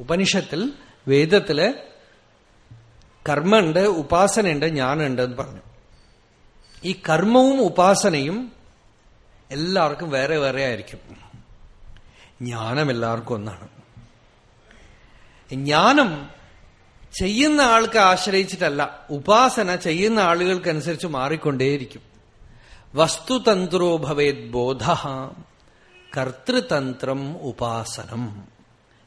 ഉപനിഷത്തിൽ വേദത്തിൽ കർമ്മമുണ്ട് ഉപാസനയുണ്ട് ജ്ഞാനമുണ്ട് എന്ന് പറഞ്ഞു. ഈ കർമ്മവും ഉപാസനയും എല്ലാവർക്കും വേറെ വേറെ ആയിരിക്കും. ജ്ഞാനം എല്ലാവർക്കും ഒന്നാണ്. ജ്ഞാനം ചെയ്യുന്ന ആൾക്ക് ആശ്രയിച്ചിട്ടല്ല ഉപാസന ചെയ്യുന്ന ആളുകൾക്കനുസരിച്ച് മാറിക്കൊണ്ടേയിരിക്കും. വസ്തുതന്ത്രോ ഭവേത് ബോധ കർത്തൃതന്ത്രം ഉപാസനം.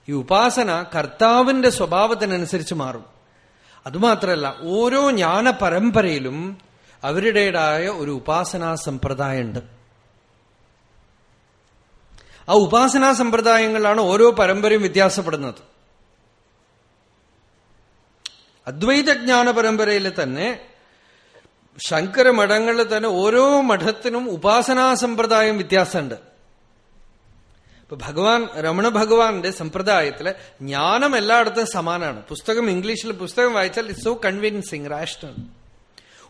ഈ ഉപാസന കർത്താവിന്റെ സ്വഭാവത്തിനനുസരിച്ച് മാറും. അതുമാത്രമല്ല ഓരോ ജ്ഞാന പരമ്പരയിലും അവരുടേതായ ഒരു ഉപാസനാ സമ്പ്രദായമുണ്ട്. ആ ഉപാസനാ സമ്പ്രദായങ്ങളാണ് ഓരോ പരമ്പരയും വ്യത്യാസപ്പെടുന്നത്. അദ്വൈതജ്ഞാന പരമ്പരയിൽ തന്നെ ശങ്കര മഠങ്ങളിൽ തന്നെ ഓരോ മഠത്തിനും ഉപാസനാ സമ്പ്രദായം വ്യത്യാസമുണ്ട്. ഇപ്പൊ ഭഗവാൻ രമണ ഭഗവാന്റെ സമ്പ്രദായത്തിൽ ജ്ഞാനം എല്ലായിടത്തും സമാനാണ്. പുസ്തകം ഇംഗ്ലീഷിൽ പുസ്തകം വായിച്ചാൽ ഇറ്റ്സ് സോ കൺവീൻസിങ് റാഷണൽ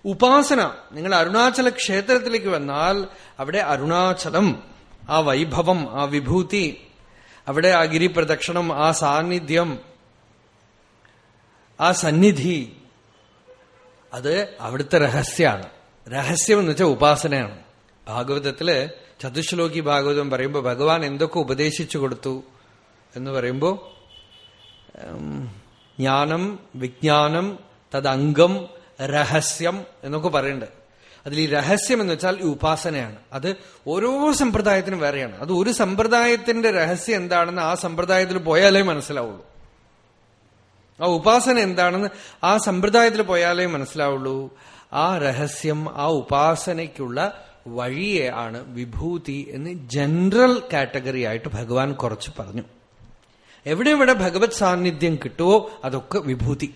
ഉപാസന നിങ്ങൾ അരുണാചല ക്ഷേത്രത്തിലേക്ക് വന്നാൽ അവിടെ അരുണാചലം ആ വൈഭവം ആ വിഭൂതി അവിടെ ആ ഗിരിപ്രദക്ഷിണം ആ സാന്നിധ്യം ആ സന്നിധി അത് അവിടുത്തെ രഹസ്യമാണ്. രഹസ്യം എന്ന് വെച്ചാൽ ഉപാസനയാണ്. ഭാഗവതത്തിൽ ചതുശ്ലോകി ഭാഗവതം പറയുമ്പോൾ ഭഗവാൻ എന്തൊക്കെ ഉപദേശിച്ചു കൊടുത്തു എന്ന് പറയുമ്പോ ജ്ഞാനം വിജ്ഞാനം തദംഗം രഹസ്യം എന്നൊക്കെ പറയുന്നുണ്ട് അതിൽ ഈ രഹസ്യം എന്ന് വെച്ചാൽ ഈ ഉപാസനയാണ്. അത് ഓരോ സമ്പ്രദായത്തിനും വേറെയാണ്. അത് ഒരു സമ്പ്രദായത്തിന്റെ രഹസ്യം എന്താണെന്ന് ആ സമ്പ്രദായത്തിൽ പോയാലേ മനസ്സിലാവുള്ളൂ. ആ ഉപാസന എന്താണെന്ന് ആ സമ്പ്രദായത്തിൽ പോയാലേ മനസ്സിലാവുള്ളൂ. ആ രഹസ്യം ആ ഉപാസനയ്ക്കുള്ള വഴിയെ ആണ് വിഭൂതി എന്ന് ജനറൽ കാറ്റഗറി ആയിട്ട് ഭഗവാൻ കുറച്ച് പറഞ്ഞു. എവിടെ എവിടെ ഭഗവത് സാന്നിധ്യം കിട്ടുമോ അതൊക്കെ വിഭൂതി.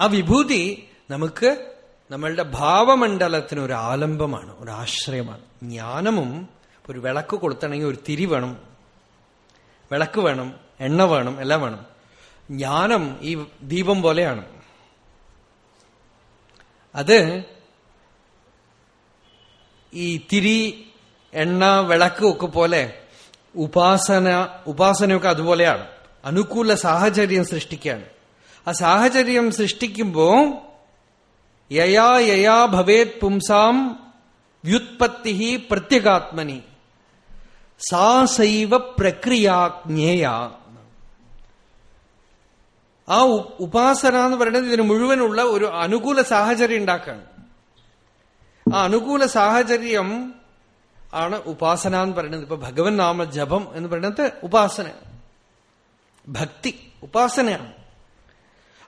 ആ വിഭൂതി നമുക്ക് നമ്മളുടെ ഭാവമണ്ഡലത്തിന് ഒരു ആലംബമാണ് ഒരു ആശ്രയമാണ്. ജ്ഞാനമും ഒരു വിളക്ക് കൊളുത്തണമെങ്കിൽ ഒരു തിരി വേണം വിളക്ക് വേണം എണ്ണ വേണം എല്ലാം വേണം. ജ്ഞാനം ഈ ദീപം പോലെയാണ്. അത് ഈ തിരി എണ്ണ വിളക്ക് ഒക്കെ പോലെ ഉപാസന ഉപാസനയൊക്കെ അതുപോലെയാണ്. അനുകൂല സാഹചര്യം സൃഷ്ടിക്കുകയാണ്. ആ സാഹചര്യം സൃഷ്ടിക്കുമ്പോൾ യയാ യയാ ഭവേത് പുംസാം വ്യുത്പത്തി പ്രത്യേകാത്മനി. സാ സൈവ പ്രക്രിയാജ്ഞേയ. ആ ഉപാസന എന്ന് പറയുന്നത് ഇതിന് മുഴുവനുള്ള ഒരു അനുകൂല സാഹചര്യം ഉണ്ടാക്കാണ് ആ അനുകൂല സാഹചര്യം ആണ് ഉപാസന എന്ന് പറയുന്നത്. ഇപ്പൊ ഭഗവൻ നാമ ജപം എന്ന് പറയുന്നത് ഉപാസന. ഭക്തി ഉപാസനയാണ്.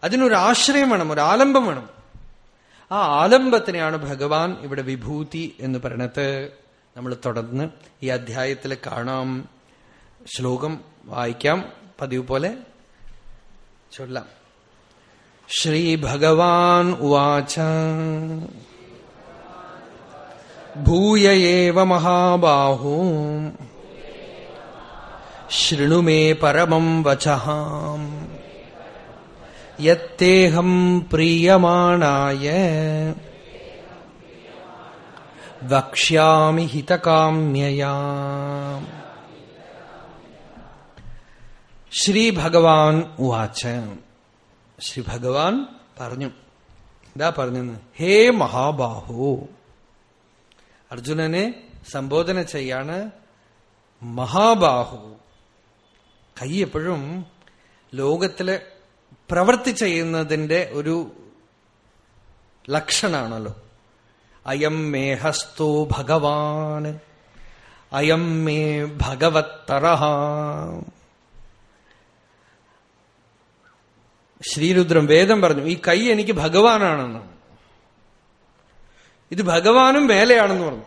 അതിനൊരു ആശ്രയം വേണം ഒരു ആലംബം വേണം. ആ ആലംബത്തിനെയാണ് ഭഗവാൻ ഇവിടെ വിഭൂതി എന്ന് പറയണത്. നമ്മൾ തുടർന്ന് ഈ അധ്യായത്തിൽ കാണാം. ശ്ലോകം വായിക്കാം. പതിവ് പോലെ ചൊല്ലാം. ശ്രീ ഭഗവാൻ ഉവാച. ഭൂയ ഏവ മഹാബാഹോ ശൃണു മേ പരമം വചഹാം യത്തേഹം പ്രീയമാണായ വക്ഷ്യാമി ഹിതകാമ്യയാ ശ്രീ ഭഗവാൻ ഉവാച്ച ശ്രീ ഭഗവാൻ പറഞ്ഞു. എന്താ പറഞ്ഞു ഹേ മഹാബാഹു. അർജുനനെ സംബോധന ചെയ്യാണ് മഹാബാഹു. കൈ എപ്പോഴും ലോകത്തിൽ പ്രവൃത്തി ചെയ്യുന്നതിന്റെ ഒരു ലക്ഷണാണല്ലോ. അയം മേഹസ്തു ഭഗവാൻ അയം മേ ഭഗവത്തറ ശ്രീരുദ്രം വേദം പറഞ്ഞു ഈ കൈ എനിക്ക് ഭഗവാനാണെന്ന് ഇത് ഭഗവാനും മേലെയാണെന്ന് പറഞ്ഞു.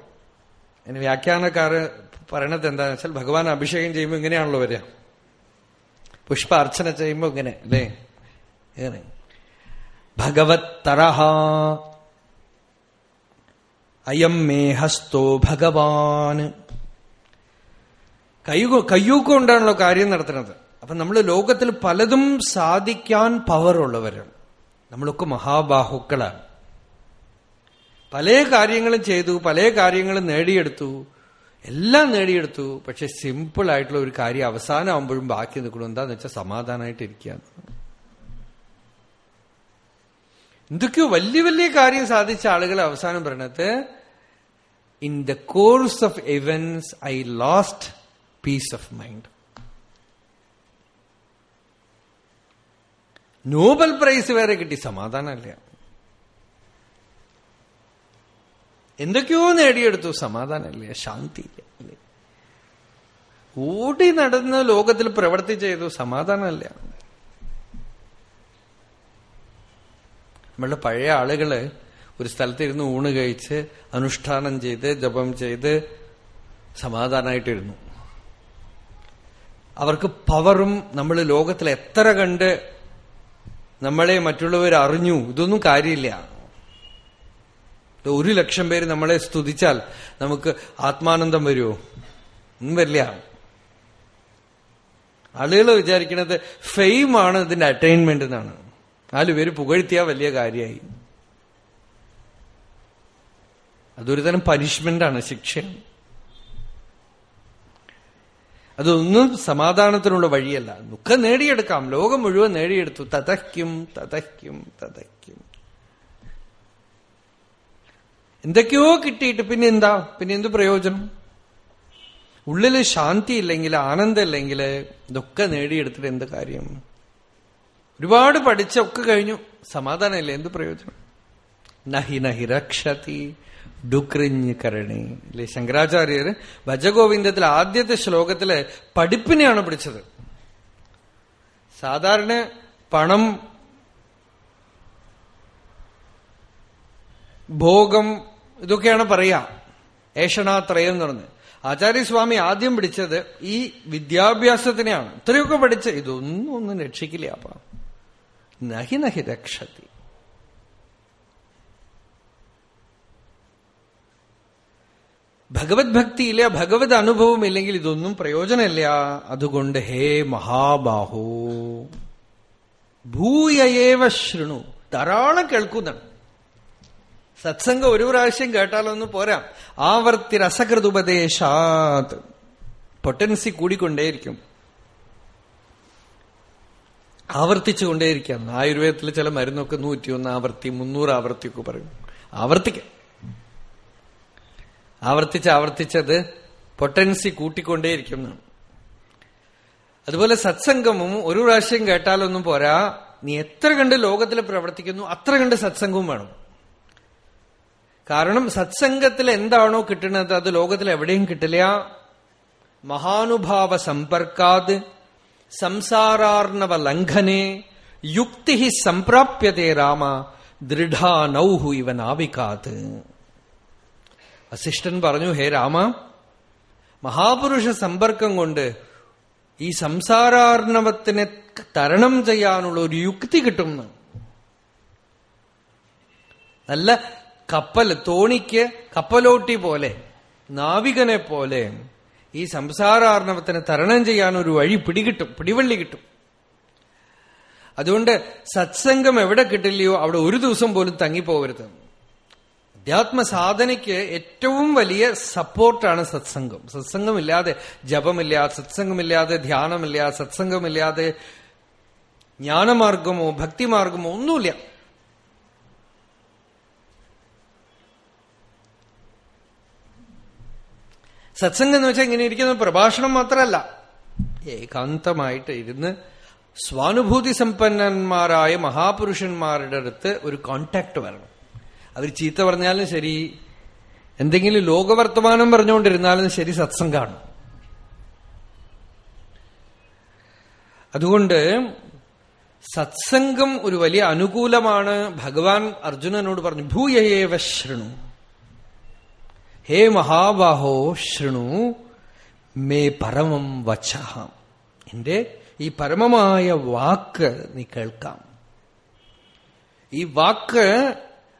അതിന് വ്യാഖ്യാനക്കാര് പറയണത് എന്താണെന്ന് വെച്ചാൽ ഭഗവാൻ അഭിഷേകം ചെയ്യുമ്പോൾ ഇങ്ങനെയാണല്ലോ വരിക. പുഷ്പ അർച്ചന ചെയ്യുമ്പോൾ ഇങ്ങനെ അല്ലേ? ഇങ്ങനെ. ഭഗവത് തരഹ. അയം മേഹസ്തോ ഭഗവാന് കൈ കയ്യൂക്കൊണ്ടാണല്ലോ കാര്യം നടത്തുന്നത്. അപ്പൊ നമ്മൾ ലോകത്തിൽ പലതും സാധിക്കാൻ പവർ പവറുള്ളവരാണ് നമ്മളൊക്കെ മഹാബാഹുക്കളാണ്. പല കാര്യങ്ങളും ചെയ്തു പല കാര്യങ്ങളും നേടിയെടുത്തു. എല്ലാം നേടിയെടുത്തു. പക്ഷെ സിമ്പിൾ ആയിട്ടുള്ള ഒരു കാര്യം അവസാനമാകുമ്പോഴും ബാക്കി നിൽക്കണം എന്താന്ന് വെച്ചാൽ സമാധാനമായിട്ട് ഇരിക്കുകയാണ് എന്തൊക്കെയോ വലിയ വലിയ കാര്യം സാധിച്ച ആളുകൾ അവസാനം പറയണത് in the course of events I lost peace of mind Nobel prize വരെ കിട്ടി. സമാധാനമല്ല. എന്തൊക്കെയോ നേടിയെടുത്തു. സമാധാനമില്ല ശാന്തിയില്ല. ഓടി നടന്ന് ലോകത്തിൽ പ്രവർത്തി ചെയ്തു സമാധാനമല്ല. നമ്മളുടെ പഴയ ആളുകൾ ഒരു സ്ഥലത്തിരുന്ന് ഊണ് കഴിച്ച് അനുഷ്ഠാനം ചെയ്ത് ജപം ചെയ്ത് സമാധാനമായിട്ടിരുന്നു അവർക്ക് പവറും നമ്മൾ ലോകത്തിൽ എത്ര കണ്ട് നമ്മളെ മറ്റുള്ളവർ അറിഞ്ഞു ഇതൊന്നും കാര്യമില്ല. ഒരു ലക്ഷം പേര് നമ്മളെ സ്തുതിച്ചാൽ നമുക്ക് ആത്മാനന്ദം വരുമോ? ഒന്നും വരില്ല. ആളുകൾ വിചാരിക്കുന്നത് ഫെയിമാണ് ഇതിന്റെ അറ്റൈൻമെന്റ് എന്നാണ്. നാല് പേര് പുകഴ്ത്തിയാ വലിയ കാര്യമായി. അതൊരു തരം പനിഷ്മെന്റാണ് ശിക്ഷയാണ്. അതൊന്നും സമാധാനത്തിനുള്ള വഴിയല്ല. ദുഃഖം നേടിയെടുക്കാം. ലോകം മുഴുവൻ നേടിയെടുത്തു. തതയ്ക്കും തതയ്ക്കും തതയ്ക്കും എന്തൊക്കെയോ കിട്ടിയിട്ട് പിന്നെ എന്താ? പിന്നെ എന്ത് പ്രയോജനം? ഉള്ളിൽ ശാന്തി ഇല്ലെങ്കിൽ ആനന്ദം ഇല്ലെങ്കിൽ ഇതൊക്കെ നേടിയെടുത്തിട്ട് എന്ത് കാര്യം? ഒരുപാട് പഠിച്ചൊക്കെ കഴിഞ്ഞു. സമാധാനമില്ല. എന്ത് പ്രയോജനം? നഹി നഹി രക്ഷതി ഡുക്രിഞ്ഞ് കരണി. അല്ലെ ശങ്കരാചാര്യർ ഭജഗോവിന്ദത്തിലെ ആദ്യത്തെ ശ്ലോകത്തിലെ പഠിപ്പിനെയാണ് പിടിച്ചത്. സാധാരണ പണം ഭോഗം ഇതൊക്കെയാണ് പറയാ. ഏഷണാത്രയം എന്ന് പറഞ്ഞ്. ആചാര്യസ്വാമി ആദ്യം പിടിച്ചത് ഈ വിദ്യാഭ്യാസത്തിനെയാണ്. ഇത്രയൊക്കെ പഠിച്ച് ഇതൊന്നും ഒന്നും രക്ഷിക്കില്ല അപ്പ. നഹി നഹി രക്ഷത്തി ഭഗവത് ഭക്തിയില്ല ഭഗവത് അനുഭവം ഇല്ലെങ്കിൽ ഇതൊന്നും പ്രയോജനമില്ല. അതുകൊണ്ട് ഹേ മഹാബാഹോ. ഭൂയയേവ ശൃണു. ധാരാളം കേൾക്കുന്നതാണ് സത്സംഗം ഒരു പ്രാവശ്യം കേട്ടാലൊന്നും പോരാ. ആവർത്തി രസകൃതുപദേശാത്. പൊട്ടൻസി കൂടിക്കൊണ്ടേയിരിക്കും. ആവർത്തിച്ചു കൊണ്ടേയിരിക്കാം ആയുർവേദത്തിൽ ചില മരുന്നൊക്കെ നൂറ്റിയൊന്ന് ആവർത്തി മുന്നൂറ് ആവർത്തിയൊക്കെ പറയും. ആവർത്തിക്കാം. ആവർത്തിച്ച് ആവർത്തിച്ചത് പൊട്ടൻസി കൂട്ടിക്കൊണ്ടേയിരിക്കും അതുപോലെ സത്സംഗമും ഒരു പ്രാവശ്യം കേട്ടാലൊന്നും പോരാ. നീ എത്ര കണ്ട് ലോകത്തിൽ പ്രവർത്തിക്കുന്നു അത്ര കണ്ട് സത്സംഗവും വേണം. കാരണം സത്സംഗത്തിൽ എന്താണോ കിട്ടുന്നത് അത് ലോകത്തിൽ എവിടെയും കിട്ടില്ല. മഹാനുഭാവ സമ്പർക്കാത് സംസാരാർണവ ലംഘനെ യുക്തി സംപ്രാപ്യതേ രാമ ദൃഢാനൗഹു ഇവ നാവികാത് വസിഷ്ഠൻ പറഞ്ഞു ഹേ രാമ മഹാപുരുഷ സമ്പർക്കം കൊണ്ട് ഈ സംസാരാർണവത്തിനെ തരണം ചെയ്യാനുള്ള ഒരു യുക്തി കിട്ടും. നല്ല കപ്പൽ തോണിക്ക് കപ്പലോട്ടി പോലെ നാവികനെ പോലെ ഈ സംസാരാർണവത്തിന് തരണം ചെയ്യാൻ ഒരു വഴി പിടികിട്ടും പിടിവള്ളി കിട്ടും. അതുകൊണ്ട് സത്സംഗം എവിടെ കിട്ടില്ലയോ അവിടെ ഒരു ദിവസം പോലും തങ്ങിപ്പോകരുത്. അധ്യാത്മ സാധനയ്ക്ക് ഏറ്റവും വലിയ സപ്പോർട്ടാണ് സത്സംഗം. സത്സംഗമില്ലാതെ ജപമില്ല സത്സംഗമില്ലാതെ ധ്യാനമില്ല സത്സംഗമില്ലാതെ ജ്ഞാനമാർഗമോ ഭക്തിമാർഗമോ ഒന്നുമില്ല. സത്സംഗം എന്ന് വെച്ചാൽ ഇങ്ങനെ ഇരിക്കുന്ന പ്രഭാഷണം മാത്രമല്ല. ഏകാന്തമായിട്ട് ഇരുന്ന് സ്വാനുഭൂതി സമ്പന്നന്മാരായ മഹാപുരുഷന്മാരുടെ അടുത്ത് ഒരു കോണ്ടാക്ട് വരണം. അവർ ചീത്ത പറഞ്ഞാലും ശരി എന്തെങ്കിലും ലോകവർത്തമാനം പറഞ്ഞുകൊണ്ടിരുന്നാലും ശരി സത്സംഗമാണ് അതുകൊണ്ട് സത്സംഗം ഒരു വലിയ അനുകൂലമാണ്. ഭഗവാൻ അർജുനനോട് പറഞ്ഞു ഭൂയയേവശ്രണു ഹേ മഹാബാഹോ ശൃണു മേ പരമം വച്ച എന്റെ ഈ പരമമായ വാക്ക് നീ കേൾക്കാം. ഈ വാക്ക്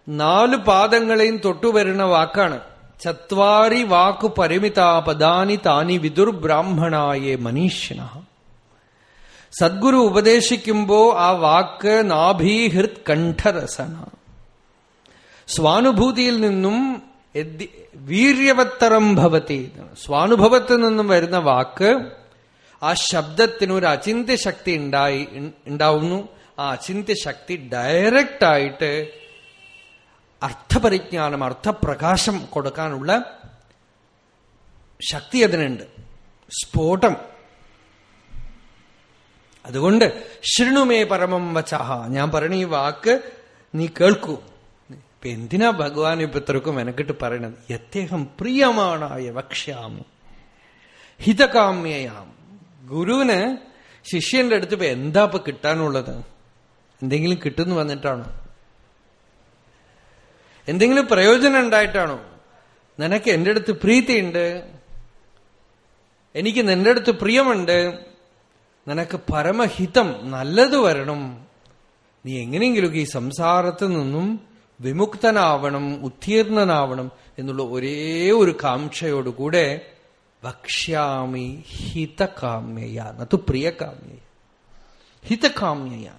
നാല് പാദങ്ങളെയും തൊട്ടുവരുന്ന വാക്കാണ്. ചത്വാരി വാക്കു പരിമിത പദാനി താനി വിദുർബ്രാഹ്മണായേ മനീഷ്യന സദ്ഗുരു ഉപദേശിക്കുമ്പോ ആ വാക്ക് നാഭീഹൃത് കണ്ഠരസന. സ്വാനുഭൂതിയിൽ നിന്നും വീര്യവത്തരം ഭവതി സ്വാനുഭവത്തിൽ നിന്നും വരുന്ന വാക്ക് ആ ശബ്ദത്തിന് ഒരു അചിന്ത്യ ശക്തി ഉണ്ടായി ഉണ്ടാവുന്നു. ആ അചിന്ത്യ ശക്തി ഡയറക്റ്റ് ആയിട്ട് അർത്ഥപരിജ്ഞാനം അർത്ഥപ്രകാശം കൊടുക്കാനുള്ള ശക്തി അതിനുണ്ട്. സ്ഫോടം. അതുകൊണ്ട് ശൃണുമേ പരമം വച്ചാഹ ഞാൻ പറഞ്ഞ ഈ വാക്ക് നീ കേൾക്കൂ. ഇപ്പൊ എന്തിനാ ഭഗവാൻ ഇപ്പൊ ഇത്രക്കും എനക്കിട്ട് പറയണത്? യദ്ദേഹം പ്രിയമാണായ വക്ഷ്യാമി. ഹിതകാമ്യയാം. ഗുരുവിന് ശിഷ്യന്റെ അടുത്ത് ഇപ്പൊ എന്താ ഇപ്പൊ കിട്ടാനുള്ളത്? എന്തെങ്കിലും കിട്ടുന്നു വന്നിട്ടാണോ? എന്തെങ്കിലും പ്രയോജനം ഉണ്ടായിട്ടാണോ? നിനക്ക് എന്റെ അടുത്ത് പ്രീതിയുണ്ട്. എനിക്ക് നിന്റെ അടുത്ത് പ്രിയമുണ്ട്. നിനക്ക് പരമഹിതം നല്ലത് വരണം. നീ എങ്ങനെയെങ്കിലും ഈ സംസാരത്തിൽ നിന്നും വിമുക്തനാവണം ഉത്തീർണനാവണം എന്നുള്ള ഒരേ ഒരു കാംക്ഷയോടുകൂടെ വക്ഷ്യാമി ഹിതകാമ്യയ. നത്തു പ്രിയകാമ്യ. ഹിതകാമ്യയ.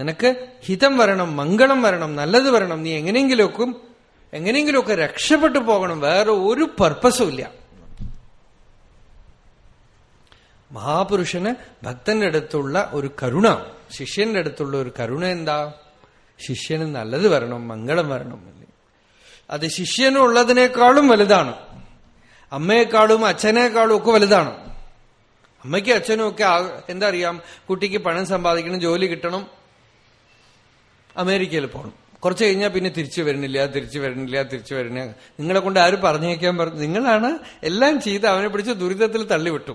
നിനക്ക് ഹിതം വരണം മംഗളം വരണം നല്ലത് വരണം നീ എങ്ങനെയെങ്കിലൊക്കെ എങ്ങനെയെങ്കിലുമൊക്കെ രക്ഷപ്പെട്ടു പോകണം വേറെ ഒരു പർപ്പസും ഇല്ല. മഹാപുരുഷന് ഭക്തന്റെ അടുത്തുള്ള ഒരു കരുണ ശിഷ്യന്റെ അടുത്തുള്ള ഒരു കരുണ എന്താ? ശിഷ്യന് നല്ലത് വരണം മംഗളം വരണം അത് ശിഷ്യനുള്ളതിനേക്കാളും വലുതാണ്. അമ്മയെക്കാളും അച്ഛനേക്കാളും ഒക്കെ വലുതാണ്. അമ്മയ്ക്കും അച്ഛനും ഒക്കെ എന്താ അറിയാം കുട്ടിക്ക് പണം സമ്പാദിക്കണം ജോലി കിട്ടണം അമേരിക്കയിൽ പോകണം കുറച്ച് കഴിഞ്ഞാൽ പിന്നെ തിരിച്ചു വരണില്ല തിരിച്ചു വരണില്ല തിരിച്ചു വരണില്ല നിങ്ങളെ കൊണ്ട് ആരും പറഞ്ഞേക്കാൻ പറഞ്ഞു നിങ്ങളാണ് എല്ലാം ചെയ്ത് അവനെ പിടിച്ച് ദുരിതത്തിൽ തള്ളിവിട്ടു.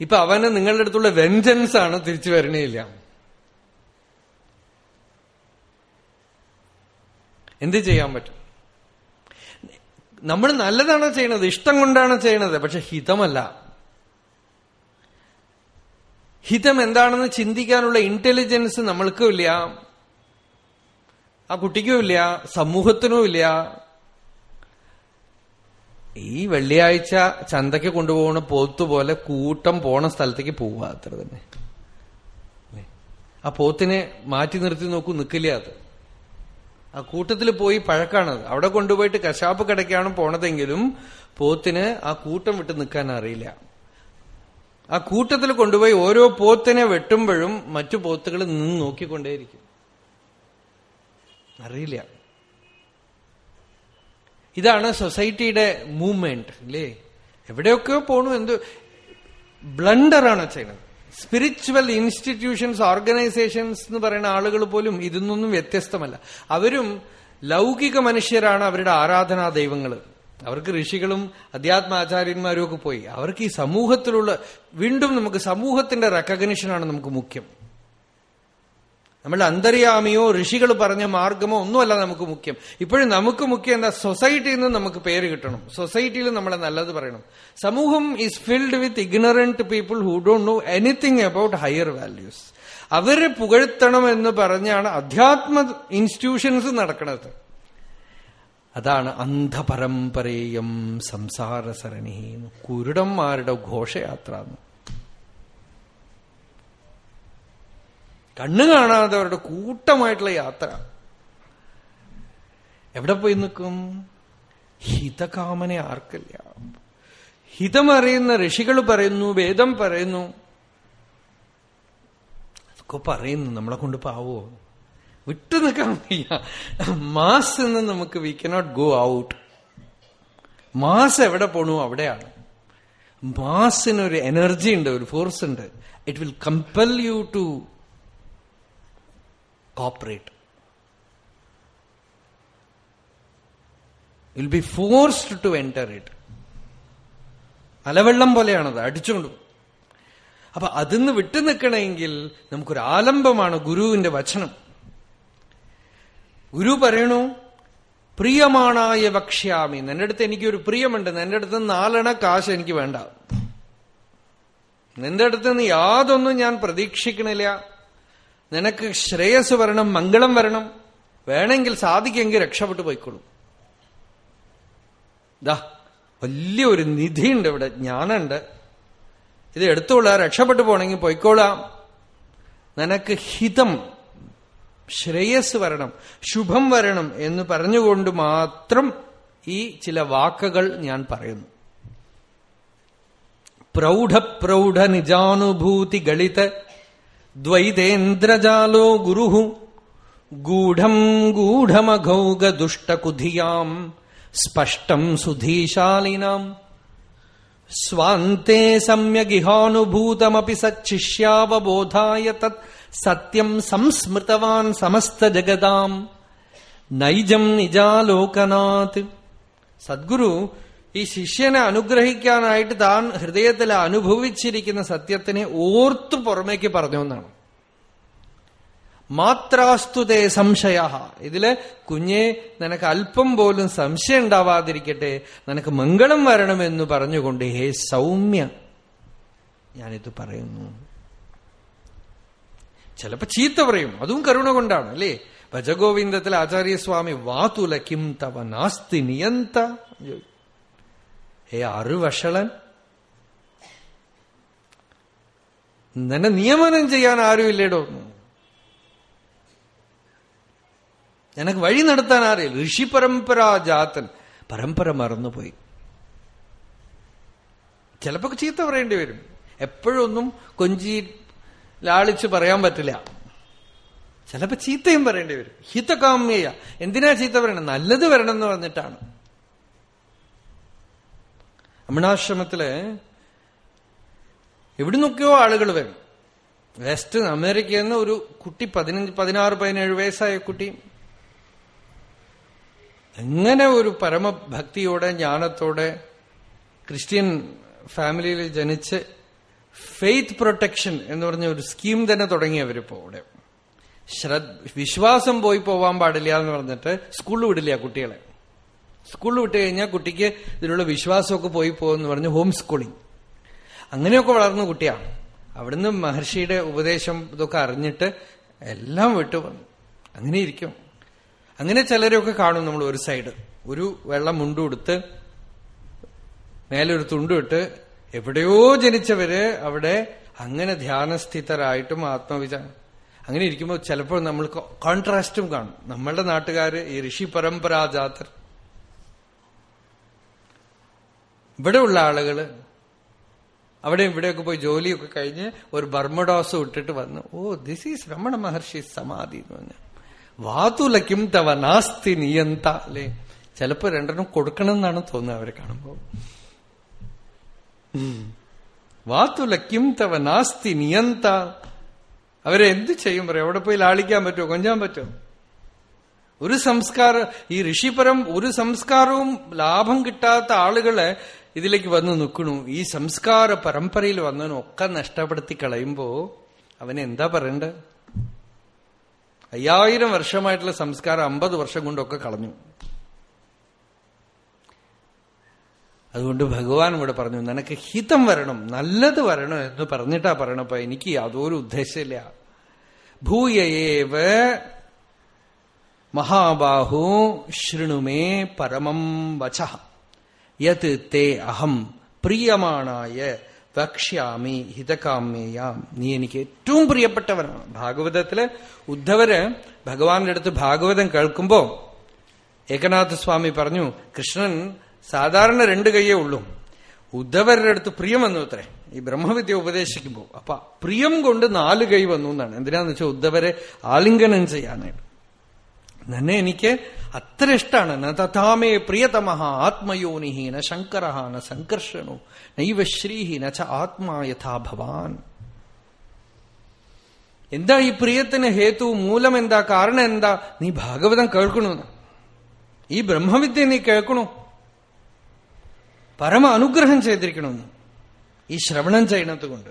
ഇപ്പൊ അവന് നിങ്ങളുടെ അടുത്തുള്ള വെഞ്ചൻസ് ആണ് തിരിച്ചു വരണേയില്ല. എന്ത് ചെയ്യാൻ പറ്റും? നമ്മൾ നല്ലതാണ് ചെയ്യണത് ഇഷ്ടം കൊണ്ടാണ് ചെയ്യണത് പക്ഷെ ഹിതമല്ല. ഹിതം എന്താണെന്ന് ചിന്തിക്കാനുള്ള ഇന്റലിജൻസ് നമ്മൾക്കും ഇല്ല. ആ കുട്ടിക്കും ഇല്ല സമൂഹത്തിനും ഇല്ല. ഈ വെള്ളിയാഴ്ച ചന്തയ്ക്ക് കൊണ്ടുപോകുന്ന പോത്തുപോലെ കൂട്ടം പോണ സ്ഥലത്തേക്ക് പോവുക അത്ര തന്നെ. ആ പോത്തിനെ മാറ്റി നിർത്തി നോക്കൂ നിൽക്കില്ല അത്. ആ കൂട്ടത്തിൽ പോയി പഴക്കാണത്. അവിടെ കൊണ്ടുപോയിട്ട് കശാപ്പ് കടയ്ക്കാണ് പോണതെങ്കിലും പോത്തിന് ആ കൂട്ടം വിട്ട് നിൽക്കാൻ അറിയില്ല. ആ കൂട്ടത്തിൽ കൊണ്ടുപോയി ഓരോ പോത്തിനെ വെട്ടുമ്പോഴും മറ്റു പോത്തുകൾ നിന്ന് നോക്കിക്കൊണ്ടേയിരിക്കും. അറിയില്ല. ഇതാണ് സൊസൈറ്റിയുടെ മൂവ്മെന്റ് അല്ലേ? എവിടെയൊക്കെയോ പോണു. എന്ത് ബ്ലണ്ടറാണ് ചെയ്യുന്നത്. സ്പിരിച്വൽ ഇൻസ്റ്റിറ്റ്യൂഷൻസ് ഓർഗനൈസേഷൻസ് എന്ന് പറയുന്ന ആളുകൾ പോലും ഇതിൽ വ്യത്യസ്തമല്ല. അവരും ലൗകിക മനുഷ്യരാണ് അവരുടെ ആരാധനാ ദൈവങ്ങൾ അവർക്ക് ഋഷികളും അധ്യാത്മാചാര്യന്മാരും ഒക്കെ പോയി. അവർക്ക് ഈ സമൂഹത്തിലുള്ള വീണ്ടും നമുക്ക് സമൂഹത്തിന്റെ റെക്കഗ്നിഷനാണ് നമുക്ക് മുഖ്യം. നമ്മളുടെ അന്തര്യാമിയോ ഋഷികൾ പറഞ്ഞ മാർഗമോ ഒന്നുമല്ല നമുക്ക് മുഖ്യം. ഇപ്പോഴും നമുക്ക് മുഖ്യം എന്താ? സൊസൈറ്റിയിൽ നിന്ന് നമുക്ക് പേര് കിട്ടണം. സൊസൈറ്റിയിൽ നമ്മളെ നല്ലത് പറയണം. സമൂഹം is filled with ignorant people who don't know anything about higher values അവരെ പുകഴ്ത്തണം എന്ന് പറഞ്ഞാണ് അധ്യാത്മ ഇൻസ്റ്റിറ്റ്യൂഷൻസ് നടക്കുന്നത് അതാണ് അന്ധപരമ്പരേയം സംസാരസരണി കുരുടന്മാരുടെ ഘോഷയാത്ര കണ്ണു കാണാത്തവരുടെ കൂട്ടമായിട്ടുള്ള യാത്ര. എവിടെ പോയി നിൽക്കും? ഹിതകാമനെ ആർക്കില്ല. ഹിതമറിയുന്ന ഋഷികൾ പറയുന്നു വേദം പറയുന്നു. അതൊക്കെ പറയുന്നു നമ്മളെ കൊണ്ട് പാവോ? വിട്ടു നിൽക്കാൻ വയ്യ. മാസ് എന്ന് നമുക്ക് we cannot go out mass എവിടെ പോണു? അവിടെയാണ്. മാസിനൊരു എനർജി ഉണ്ട് ഒരു ഫോഴ്സ് ഉണ്ട്. It will compel you to cooperate. Will be forced to enter it അലവെള്ളം പോലെയാണത് അടിച്ചുകൊണ്ട് അപ്പൊ അതിന്ന് വിട്ടു നിൽക്കണമെങ്കിൽ നമുക്കൊരു ആലംബമാണ് ഗുരുവിന്റെ വചനം. ഗുരു പറയണു പ്രിയമാണായ വക്ഷ്യാമി നിന്റെ അടുത്ത് എനിക്കൊരു പ്രിയമുണ്ട്. നിന്റെ അടുത്ത് നാലണ കാശ് എനിക്ക് വേണ്ട. നിന്റെ അടുത്ത് നിന്ന് യാതൊന്നും ഞാൻ പ്രതീക്ഷിക്കണില്ല. നിനക്ക് ശ്രേയസ് വരണം മംഗളം വരണം വേണമെങ്കിൽ സാധിക്കെങ്കിൽ രക്ഷപ്പെട്ടു പോയിക്കോളും. ദാ വലിയൊരു നിധിയുണ്ട് ഇവിടെ ജ്ഞാനുണ്ട് ഇത് എടുത്തോളാം രക്ഷപ്പെട്ടു പോകണമെങ്കിൽ പോയിക്കോളാം. നിനക്ക് ഹിതം ശ്രേയസ് വരണം ശുഭം വരണം എന്ന് പറഞ്ഞുകൊണ്ട് മാത്രം ഈ ചില വാക്കുകൾ ഞാൻ പറയുന്നു. പ്രൗഢപ്രൗഢ പ്രൗഢ നിജാനുഭൂതി ഗളിത ദ്വൈതേന്ദ്രജാലോ ഗുരു ഗൂഢം ഗൂഢമഘൗഗ ദുഷ്ടകുധിയാം സ്പഷ്ടം സുധീശാലിനാം. സ്വാന്തേ സമ്യഗിഹാനുഭൂതമപി സച്ചിഷ്യാവബോധായ തത് സത്യം സംസ്മൃതവാൻ സമസ്തജഗതാം നൈജം നിജാലോകനാത് സദ്ഗുരു ഈ ശിഷ്യനെ അനുഗ്രഹിക്കാനായിട്ട് താൻ ഹൃദയത്തിൽ അനുഭവിച്ചിരിക്കുന്ന സത്യത്തിനെ ഓർത്തു പുറമേക്ക് പറഞ്ഞു എന്നാണ്. മാത്രാസ്തുതേ സംശയ ഇതിൽ കുഞ്ഞെ നിനക്ക് അല്പം പോലും സംശയം ഉണ്ടാവാതിരിക്കട്ടെ നിനക്ക് മംഗളം വരണമെന്ന് പറഞ്ഞുകൊണ്ട് ഹേ സൗമ്യ ഞാനിത് പറയുന്നു. ചിലപ്പോ ചീത്ത പറയും. അതും കരുണ കൊണ്ടാണ് അല്ലേ? ഭജഗോവിന്ദത്തിൽ ആചാര്യസ്വാമി വാതുലക്കിം തവ നാസ്തി നിയന്ത ഹേ അറിവഷളൻ. നിന്നെ നിയമനം ചെയ്യാൻ ആരുമില്ലേടോ? നിനക്ക് വഴി നടത്താൻ അറിയില്ല ഋഷി പരമ്പരാ ജാത്തൻ പരമ്പര മറന്നുപോയി. ചിലപ്പോ ചീത്ത പറയേണ്ടി വരും. എപ്പോഴൊന്നും കൊഞ്ചി ലാളിച്ച് പറയാൻ പറ്റില്ല. ചിലപ്പോ ചീത്തയും പറയേണ്ടി വരും. ഹിതകാമ്യ എന്തിനാ ചീത്ത പറയണം? നല്ലത് വരണം എന്ന് പറഞ്ഞിട്ടാണ്. അമണാശ്രമത്തിൽ എവിടുന്നൊക്കെയോ ആളുകൾ വരും. വെസ്റ്റ് അമേരിക്കയിൽ നിന്ന് ഒരു കുട്ടി പതിനഞ്ച് പതിനാറ് പതിനേഴ് വയസ്സായ കുട്ടി. എങ്ങനെ ഒരു പരമഭക്തിയോടെ ജ്ഞാനത്തോടെ ക്രിസ്ത്യൻ ഫാമിലിയിൽ ജനിച്ച് ഫെയ്ത്ത് പ്രൊട്ടക്ഷൻ എന്ന് പറഞ്ഞ ഒരു സ്കീം തന്നെ തുടങ്ങിയവരിപ്പോ അവിടെ. വിശ്വാസം പോയി പോവാൻ പാടില്ല എന്ന് പറഞ്ഞിട്ട് സ്കൂളിൽ വിടില്ല കുട്ടികളെ. സ്കൂളിൽ വിട്ട് കഴിഞ്ഞാൽ കുട്ടിക്ക് ഇതിലുള്ള വിശ്വാസമൊക്കെ പോയി പോകുമെന്ന് പറഞ്ഞ് ഹോം സ്കൂളിംഗ് അങ്ങനെയൊക്കെ വളർന്ന കുട്ടിയാണ്. അവിടുന്ന് മഹർഷിയുടെ ഉപദേശം ഇതൊക്കെ അറിഞ്ഞിട്ട് എല്ലാം വിട്ടു വന്നു. അങ്ങനെ ഇരിക്കും. അങ്ങനെ ചിലരെയൊക്കെ കാണും നമ്മൾ ഒരു സൈഡ് ഒരു വെള്ളം മുണ്ടുകൊടുത്ത് മേലൊരു തുണ്ടുവിട്ട് എവിടെയോ ജനിച്ചവര് അവിടെ അങ്ങനെ ധ്യാനസ്ഥിതരായിട്ടും ആത്മവിചാരം അങ്ങനെ ഇരിക്കുമ്പോൾ ചിലപ്പോൾ നമ്മൾ കോൺട്രാസ്റ്റും കാണും. നമ്മളുടെ നാട്ടുകാര് ഈ ഋഷി പരമ്പരാ ഇവിടെയുള്ള ആളുകൾ അവിടെ ഇവിടെയൊക്കെ പോയി ജോലിയൊക്കെ കഴിഞ്ഞ് ഒരു ബർമഡോസ് ഇട്ടിട്ട് വന്നു. Oh this is Ramana Maharshi സമാധി എന്ന് പറഞ്ഞു. വാതുലക്കും തവ നാസ്തി നിയന്ത അല്ലേ? ചിലപ്പോ രണ്ടെണ്ണം കൊടുക്കണം എന്നാണ് തോന്നുന്നത് അവരെ കാണുമ്പോ. വാതുലക്കും തവ നാസ്തി നിയന്ത. അവരെ എന്ത് ചെയ്യും പറയാം? എവിടെ പോയി ലാളിക്കാൻ പറ്റുമോ? കൊഞ്ചാൻ പറ്റുമോ? ഒരു സംസ്കാരം ഈ ഋഷിപരം ഒരു സംസ്കാരവും ലാഭം കിട്ടാത്ത ആളുകളെ ഇതിലേക്ക് വന്ന് നിൽക്കണു. ഈ സംസ്കാര പരമ്പരയിൽ വന്നവനൊക്കെ നഷ്ടപ്പെടുത്തി കളയുമ്പോ അവനെന്താ പറയണ്ടേ? അയ്യായിരം വർഷമായിട്ടുള്ള സംസ്കാരം അമ്പത് വർഷം കൊണ്ടൊക്കെ കളഞ്ഞു. അതുകൊണ്ട് ഭഗവാൻ ഇവിടെ പറഞ്ഞു നിനക്ക് ഹിതം വരണം നല്ലത് വരണം എന്ന് പറഞ്ഞിട്ടാ പറയണപ്പ എനിക്ക് യാതൊരു ഉദ്ദേശമില്ല. ഭൂയേവ മഹാബാഹു ശൃണുമേ പരമം വച യത് തേ അഹം പ്രിയമാണായ വക്ഷ്യാമി ഹിതകാമ്യയാം. നീ എനിക്ക് ഏറ്റവും പ്രിയപ്പെട്ടവനാണ്. ഭാഗവതത്തിൽ ഉദ്ധവര് ഭഗവാന്റെ അടുത്ത് ഭാഗവതം കേൾക്കുമ്പോ ഏകനാഥ സ്വാമി പറഞ്ഞു കൃഷ്ണൻ സാധാരണ രണ്ട് കൈയേ ഉള്ളൂ. ഉദ്ധവരുടെ അടുത്ത് പ്രിയം വന്നു അത്രേ. ഈ ബ്രഹ്മവിദ്യ ഉപദേശിക്കുമ്പോ. അപ്പൊ പ്രിയം കൊണ്ട് നാല് കൈ വന്നു എന്നാണ്. എന്തിനാന്ന് വെച്ചാൽ ഉദ്ധവരെ ആലിംഗനം ചെയ്യാനായിട്ട്. തന്നെ എനിക്ക് അത്ര ഇഷ്ടമാണ് ന തഥാമേ പ്രിയതമ ആത്മയോനിഹി ന ശങ്കര ന സംകർഷണു നൈവ ശ്രീഹി നച്ച ആത്മാ യഥാ ഭവാൻ. എന്താ ഈ പ്രിയത്തിന് ഹേതു മൂലം എന്താ? കാരണം എന്താ? നീ ഭാഗവതം കേൾക്കണമെന്ന് ഈ ബ്രഹ്മവിദ്യ നീ കേൾക്കണു. പരമ അനുഗ്രഹം ചെയ്തിരിക്കണമെന്ന് ഈ ശ്രവണം ചെയ്യണത് കൊണ്ട്.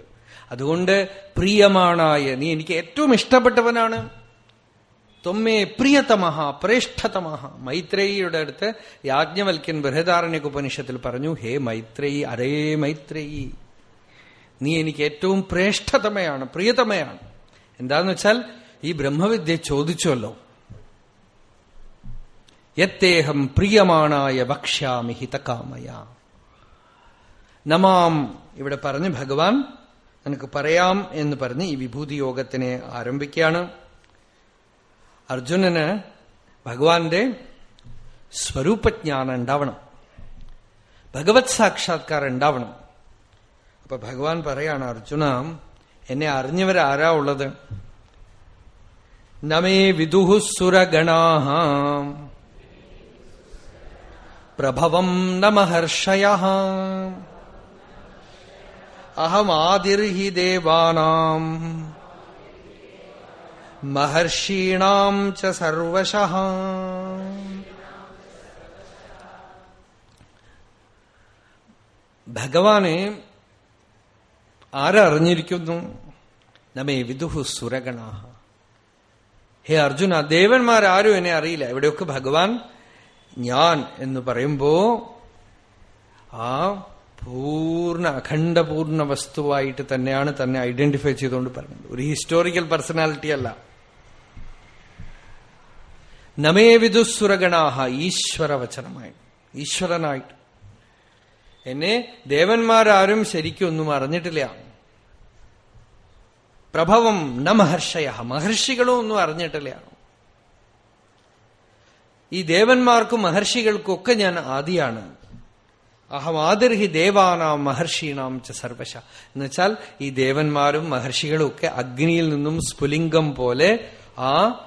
അതുകൊണ്ട് പ്രിയമാണായ നീ എനിക്ക് ഏറ്റവും ഇഷ്ടപ്പെട്ടവനാണ്. ത്വമ്മേ പ്രിയതമഹ പ്രേഷ്ഠതമഹ. മൈത്രേയിയുടെ അടുത്ത് യാജ്ഞവൽക്യൻ ബൃഹദാരണ്യക ഉപനിഷത്തിൽ പറഞ്ഞു ഹേ മൈത്രേയി അരേ മൈത്രേയി നീ എനിക്ക് ഏറ്റവും പ്രേഷ്ഠതമയാണ് പ്രിയതമയാണ്. എന്താന്ന് വെച്ചാൽ ഈ ബ്രഹ്മവിദ്യ ചോദിച്ചുവല്ലോ യത്തേഹം പ്രിയമാണായ വക്ഷ്യാമി ഹിതകാമയ. നമാം ഇവിടെ പറഞ്ഞ് ഭഗവാൻ നിനക്ക് പറയാം എന്ന് പറഞ്ഞ് ഈ വിഭൂതി യോഗത്തിനെ ആരംഭിക്കുകയാണ്. അർജുനന് ഭഗവാന്റെ സ്വരൂപജ്ഞാനം ഉണ്ടാവണം. ഭഗവത് സാക്ഷാത്കാരം ഉണ്ടാവണം. അപ്പൊ ഭഗവാൻ പറയാണ് അർജുന എന്നെ അറിഞ്ഞവരാരാ ഉള്ളത്? നമേ വിദുഹു സുരഗണാഹ. പ്രഭവം നമഹർഷയ മഹർഷയ അഹമാതിർഹി ദേവാനാം. മഹർഷീണാം ച ഭഗവാനെ ആരറിഞ്ഞിരിക്കുന്നു? നമേ വിദുഹു സുരഗണാഹ. ഹേ അർജുന ദേവന്മാരാരും എന്നെ അറിയില്ല. ഇവിടെയൊക്കെ ഭഗവാൻ? ഞാൻ എന്ന് പറയുമ്പോ ആ പൂർണ അഖണ്ഡപൂർണ വസ്തുവായിട്ട് തന്നെയാണ് തന്നെ ഐഡന്റിഫൈ ചെയ്തുകൊണ്ട് പറയുന്നത് ഒരു ഹിസ്റ്റോറിക്കൽ പേഴ്സണാലിറ്റി അല്ല. നമേ വിദുസ്വരഗണാഹ ഈശ്വരവചനമായി. ഈശ്വരനായിട്ട്. എന്നെ ദേവന്മാരാരും ശരിക്കും ഒന്നും അറിഞ്ഞിട്ടില്ല. പ്രഭവം ന മഹർഷയ മഹർഷികളും ഒന്നും അറിഞ്ഞിട്ടില്ല. ഈ ദേവന്മാർക്കും മഹർഷികൾക്കും ഒക്കെ ഞാൻ ആദിയാണ്. അഹം ആദിർഹി ദേവാനാം മഹർഷീണാം ച സർവശ. എന്നുവെച്ചാൽ ഈ ദേവന്മാരും മഹർഷികളും ഒക്കെ അഗ്നിയിൽ നിന്നും സ്ഫുലിംഗം പോലെ ആ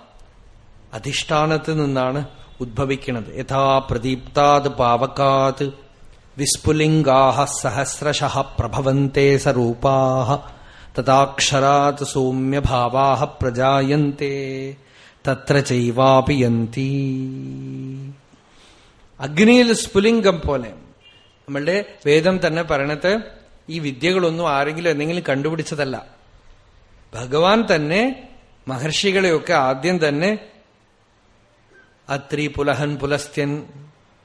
അധിഷ്ഠാനത്തിൽ നിന്നാണ് ഉദ്ഭവിക്കുന്നത്. യഥാ പ്രദീപ്താത് പാവകാത് വിസ്ഫുലിംഗാഹ സഹസ്രശ പ്രഭവന്തേ സരൂപാ തദാക്ഷരാത് സൗമ്യഭാവാ പ്രജായന്തേ തത്ര ചൈവാപിയന്തി അഗ്നിയിൽ സ്ഫുലിംഗം പോലെ നമ്മളുടെ വേദം തന്നെ പറയണത് ഈ വിദ്യകളൊന്നും ആരെങ്കിലും എന്തെങ്കിലും കണ്ടുപിടിച്ചതല്ല. ഭഗവാൻ തന്നെ മഹർഷികളെയൊക്കെ ആദ്യം തന്നെ അത്രി പുലഹൻ പുലസ്ത്യൻ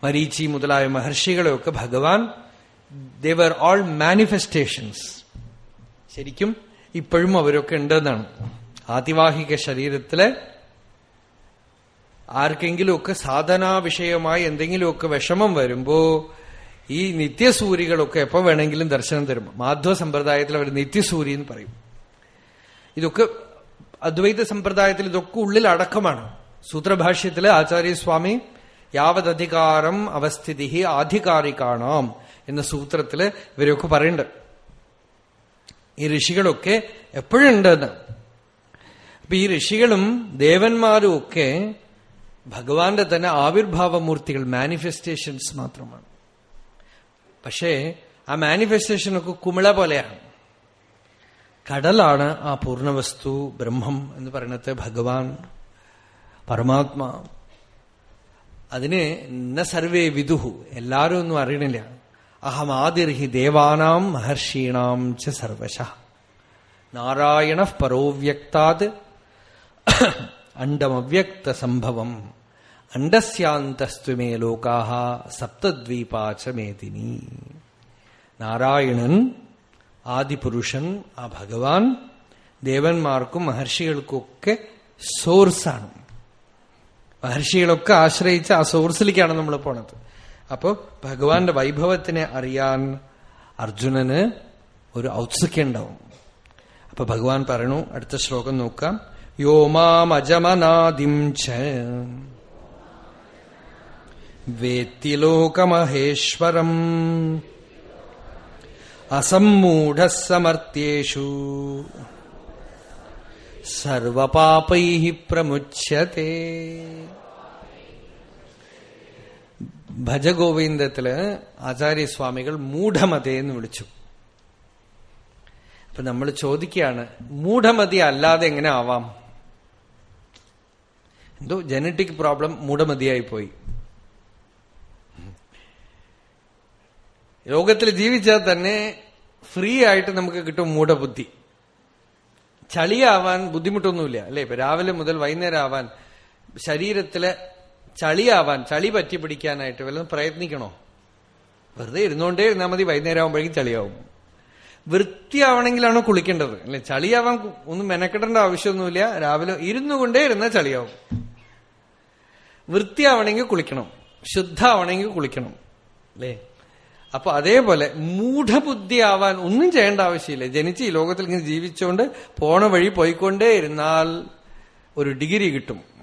മരീചി മുതലായ മഹർഷികളെയൊക്കെ ഭഗവാൻ ദേവർ ഓൾ മാനിഫെസ്റ്റേഷൻസ് ശരിക്കും ഇപ്പോഴും അവരൊക്കെ ഉണ്ടെന്നാണ്. ആതിവാഹിക ശരീരത്തിലെ ആർക്കെങ്കിലുമൊക്കെ സാധനാ വിഷയമായി എന്തെങ്കിലുമൊക്കെ വിഷമം വരുമ്പോ ഈ നിത്യസൂരികളൊക്കെ എപ്പോ വേണമെങ്കിലും ദർശനം തരും. മാധ്വ സമ്പ്രദായത്തിൽ അവർ നിത്യസൂരി എന്ന് പറയും. ഇതൊക്കെ അദ്വൈത സമ്പ്രദായത്തിൽ ഇതൊക്കെ ഉള്ളിൽ അടക്കമാണ്. സൂത്രഭാഷ്യത്തിൽ ആചാര്യസ്വാമി യാവതധികാരം അവസ്ഥിതി ആധികാരികാണാം എന്ന സൂത്രത്തിൽ ഇവരൊക്കെ പറയുന്നുണ്ട്. ഈ ഋഷികളൊക്കെ എപ്പോഴുണ്ടെന്ന്. അപ്പൊ ഈ ഋഷികളും ദേവന്മാരും ഒക്കെ ഭഗവാന്റെ തന്നെ ആവിർഭാവമൂർത്തികൾ മാനിഫെസ്റ്റേഷൻസ് മാത്രമാണ്. പക്ഷേ ആ മാനിഫെസ്റ്റേഷനൊക്കെ കുമിള പോലെയാണ്. കടലാണ് ആ പൂർണവസ്തു ബ്രഹ്മം എന്ന് പറയുന്നത് ഭഗവാൻ പരമാത്മാ. അതിന് ന സർവേ വിദുഹു. എല്ലാരും ഒന്നും അറിയണില്ല. അഹം ആദിർഹി ദേവാനാം മഹർഷീണാം ച സർവശ. നാരായണ പരോവ്യക്താത് അണ്ടമവ്യക്ത സംഭവം. അണ്ടസ്യാന്തസ്തുമേ ലോകാഹ സപ്തദ്വീപാച മേദിനി. നാരായണൻ ആദിപുരുഷൻ ആ ഭഗവാൻ ദേവന്മാർക്കും മഹർഷികൾക്കൊക്കെ സോഴ്സാണ്. മഹർഷികളൊക്കെ ആശ്രയിച്ച് ആ സോഴ്സിലേക്കാണ് നമ്മൾ പോണത്. അപ്പോ ഭഗവാന്റെ വൈഭവത്തിനെ അറിയാൻ അർജുനന് ഒരു ഔത്സുക്യം ഉണ്ടാവും. അപ്പൊ ഭഗവാൻ പറയണു അടുത്ത ശ്ലോകം നോക്കാം. യോ മാമജമനാദിം ച. വേത്തി ലോകമഹേശ്വരം. അസമ്മൂഢ സമർത്ഥ്യേഷു സർവപാപൈ പ്രമുച്യത്തെ ഭജഗോവിന്ദത്തിൽ ആചാര്യസ്വാമികൾ മൂഢമത എന്ന് വിളിച്ചു. അപ്പൊ നമ്മൾ ചോദിക്കുകയാണ് മൂഢമതി അല്ലാതെ എങ്ങനെ ആവാം? എന്തോ ജനറ്റിക് പ്രോബ്ലം മൂഢമതിയായി പോയി. ലോകത്തിൽ ജീവിച്ചാൽ തന്നെ ഫ്രീ ആയിട്ട് നമുക്ക് കിട്ടും മൂഢബുദ്ധി. ചളിയാവാൻ ബുദ്ധിമുട്ടൊന്നുമില്ല അല്ലെ? ഇപ്പൊ രാവിലെ മുതൽ വൈകുന്നേരം ആവാൻ ശരീരത്തിലെ ചളിയാവാൻ ചളി പറ്റി പിടിക്കാനായിട്ട് വല്ലതും പ്രയത്നിക്കണോ? വെറുതെ ഇരുന്നോണ്ടേ ഇരുന്നാൽ മതി വൈകുന്നേരം ആകുമ്പോഴേക്കും ചളിയാവും. വൃത്തിയാവണമെങ്കിലാണോ കുളിക്കേണ്ടത്. അല്ലെ ചളിയാവാൻ ഒന്നും മെനക്കെടേണ്ട ആവശ്യമൊന്നുമില്ല. രാവിലെ ഇരുന്നു കൊണ്ടേ ഇരുന്നാൽ ചളിയാവും. വൃത്തിയാവണമെങ്കിൽ കുളിക്കണം. ശുദ്ധാവണമെങ്കിൽ കുളിക്കണം. അല്ലേ? അപ്പൊ അതേപോലെ മൂഢബുദ്ധിയാവാൻ ഒന്നും ചെയ്യേണ്ട ആവശ്യമില്ല. ജനിച്ച് ഈ ലോകത്തിൽ ഇങ്ങനെ ജീവിച്ചുകൊണ്ട് പോണ വഴി പോയിക്കൊണ്ടേ ഇരുന്നാൽ ഒരു ഡിഗ്രി കിട്ടും.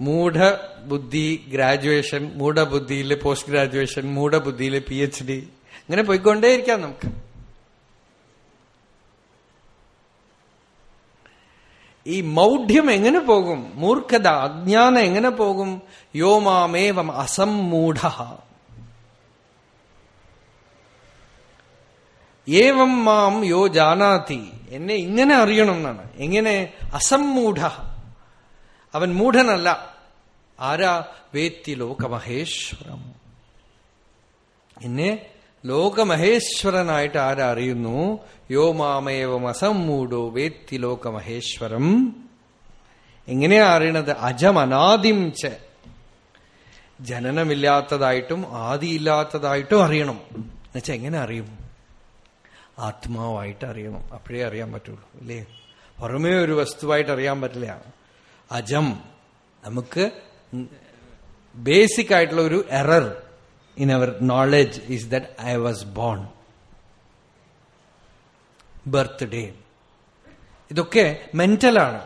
മൂഢബുദ്ധി ഗ്രാജുവേഷൻ മൂഢബുദ്ധിയിൽ പോസ്റ്റ് ഗ്രാജുവേഷൻ മൂഢബുദ്ധിയിൽ പി എച്ച് ഡി ഇങ്ങനെ പോയിക്കൊണ്ടേയിരിക്കാം നമുക്ക്. ഈ മൗഢ്യം എങ്ങനെ പോകും? മൂർഖത അജ്ഞാനം എങ്ങനെ പോകും? യോ മാമേവം അസമ്മൂഢ ഏവം മാം യോ ജാനാതി. എന്നെ ഇങ്ങനെ അറിയണം എന്നാണ്. എങ്ങനെ? അസമ്മൂഢ അവൻ മൂഢനല്ല. ആരാ? വേത്തി ലോകമഹേശ്വരം. എന്നെ ലോകമഹേശ്വരനായിട്ട് ആരറിയുന്നു യോ മാമേവം അസമ്മൂഢോ വേത്തി ലോകമഹേശ്വരം. എങ്ങനെയാ അറിയണത്? അജമനാദിം ച. ജനനമില്ലാത്തതായിട്ടും ആദിയില്ലാത്തതായിട്ടും അറിയണം. എന്നുവെച്ചാൽ എങ്ങനെ അറിയും? ആത്മാവായിട്ട് അറിയണം. അപ്പോഴേ അറിയാൻ പറ്റുള്ളൂ അല്ലേ പുറമേ ഒരു വസ്തുവായിട്ട് അറിയാൻ പറ്റില്ല. അജം. നമുക്ക് ബേസിക് ആയിട്ടുള്ള ഒരു error in our knowledge is that I was born birthday ഇതൊക്കെ മെന്റലാണ്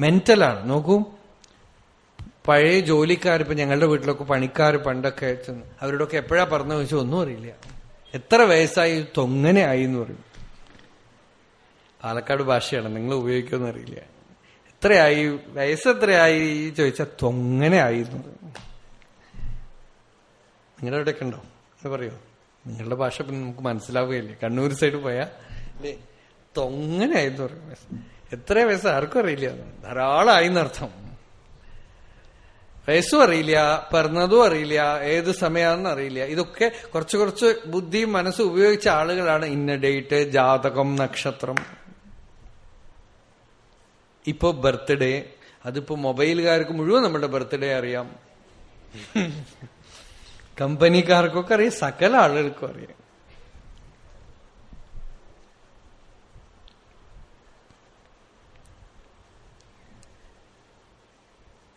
മെന്റലാണ് നോക്കൂ. പഴയ ജോലിക്കാർ ഇപ്പൊ ഞങ്ങളുടെ വീട്ടിലൊക്കെ പണിക്കാർ പണ്ടൊക്കെ അവരോടൊക്കെ എപ്പോഴാ പറഞ്ഞു വെച്ചാൽ ഒന്നും അറിയില്ല. എത്ര വയസ്സായി? തൊങ്ങനെ ആയി എന്ന് പറയും. പാലക്കാട് ഭാഷയാണ്. നിങ്ങൾ ഉപയോഗിക്കുമെന്ന് അറിയില്ല. എത്രയായി? വയസ്സ് എത്രയായി? ചോദിച്ചാൽ തൊങ്ങനെ ആയിരുന്നു നിങ്ങളുടെ അവിടെയൊക്കെ ഉണ്ടോ? എന്ന് പറയോ? നിങ്ങളുടെ ഭാഷ പിന്നെ നമുക്ക് മനസ്സിലാവുകയില്ലേ. കണ്ണൂർ സൈഡ് പോയാ അല്ലേ തൊങ്ങനെ ആയിരുന്നു പറയും എത്ര വയസ്സ്? ആർക്കും അറിയില്ല. ധാരാളമായി എന്നർത്ഥം. വയസ്സും അറിയില്ല പിറന്നതും അറിയില്ല ഏത് സമയമാണെന്ന് അറിയില്ല. ഇതൊക്കെ കുറച്ച് കുറച്ച് ബുദ്ധിയും മനസ്സും ഉപയോഗിച്ച ആളുകളാണ് ഇന്ന ഡേറ്റ് ജാതകം നക്ഷത്രം. ഇപ്പോ ബർത്ത്ഡേ അതിപ്പോ മൊബൈലുകാർക്ക് മുഴുവൻ നമ്മുടെ ബർത്ത്ഡേ അറിയാം. കമ്പനിക്കാർക്കൊക്കെ അറിയാം സകല ആളുകൾക്കും അറിയാം.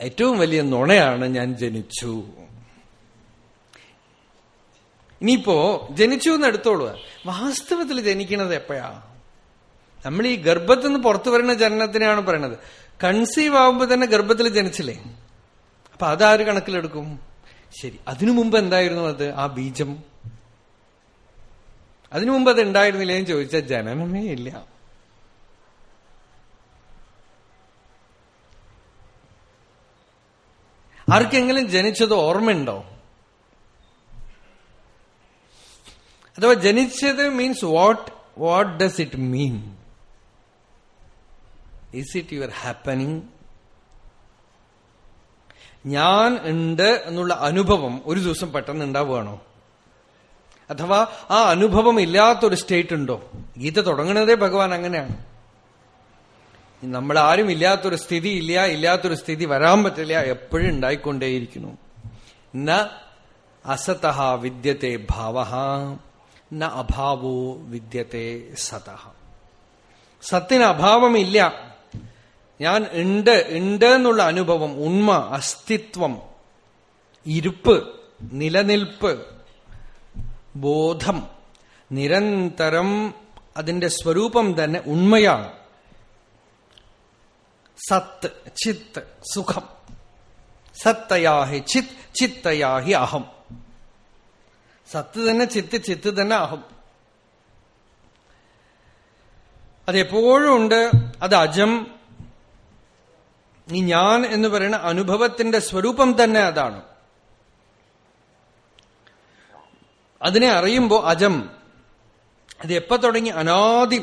ഏറ്റവും വലിയ നുണയാണ് ഞാൻ ജനിച്ചു. ഇനിയിപ്പോ ജനിച്ചു എന്ന് എടുത്തോളൂ വാസ്തവത്തിൽ ജനിക്കണത് എപ്പോഴാ? നമ്മൾ ഈ ഗർഭത്തിൽ നിന്ന് പുറത്തു വരുന്ന ജനനത്തിനാണ് പറയണത്. കൺസീവ് ആവുമ്പോ തന്നെ ഗർഭത്തിൽ ജനിച്ചില്ലേ? അപ്പൊ അതാര് കണക്കിലെടുക്കും? ശരി അതിനു മുമ്പ് എന്തായിരുന്നു അത്? ആ ബീജം. അതിനു മുമ്പ് അത് ഉണ്ടായിരുന്നില്ലേ എന്ന് ചോദിച്ചാൽ ജനനമേ ഇല്ല. ആർക്കെങ്കിലും ജനിച്ചത് ഓർമ്മയുണ്ടോ? അഥവാ ജനിച്ചത് means what what does it mean is it your happening ഞാൻ ഉണ്ട് എന്നുള്ള അനുഭവം ഒരു ദിവസം പെട്ടെന്ന് ഉണ്ടാവുകയാണോ? അഥവാ ആ അനുഭവം ഇല്ലാത്തൊരു സ്റ്റേറ്റ് ഉണ്ടോ? ഗീത തുടങ്ങുന്നതേ ഭഗവാൻ അങ്ങനെയാണ്. നമ്മൾ ആരും ഇല്ലാത്തൊരു സ്ഥിതി ഇല്ല ഇല്ലാത്തൊരു സ്ഥിതി വരാൻ പറ്റില്ല എപ്പോഴും ഉണ്ടായിക്കൊണ്ടേയിരിക്കുന്നു. ന അസത വിദ്യത്തെ ഭാവ ന അഭാവോ വിദ്യത്തെ സത സത്തിന് അഭാവമില്ല. ഞാൻ ഉണ്ട് ഉണ്ട് എന്നുള്ള അനുഭവം ഉണ്മ അസ്തിത്വം ഇരുപ്പ് നിലനിൽപ്പ് ബോധം നിരന്തരം അതിന്റെ സ്വരൂപം തന്നെ ഉണ്മയാണ്. സത്ത് ചിത്ത് സുഖം. സത്തയാഹി ചിത് ചിത്തയാഹി അഹം. സത്ത് തന്നെ ചിത്ത് ചിത്ത് തന്നെ അഹം. അതെപ്പോഴും ഉണ്ട് അത് അജം ഈ ഞാൻ എന്ന് പറയുന്ന അനുഭവത്തിന്റെ സ്വരൂപം തന്നെ അതാണ്. അതിനെ അറിയുമ്പോൾ അജം. അത് എപ്പോ തുടങ്ങി? അനാദി.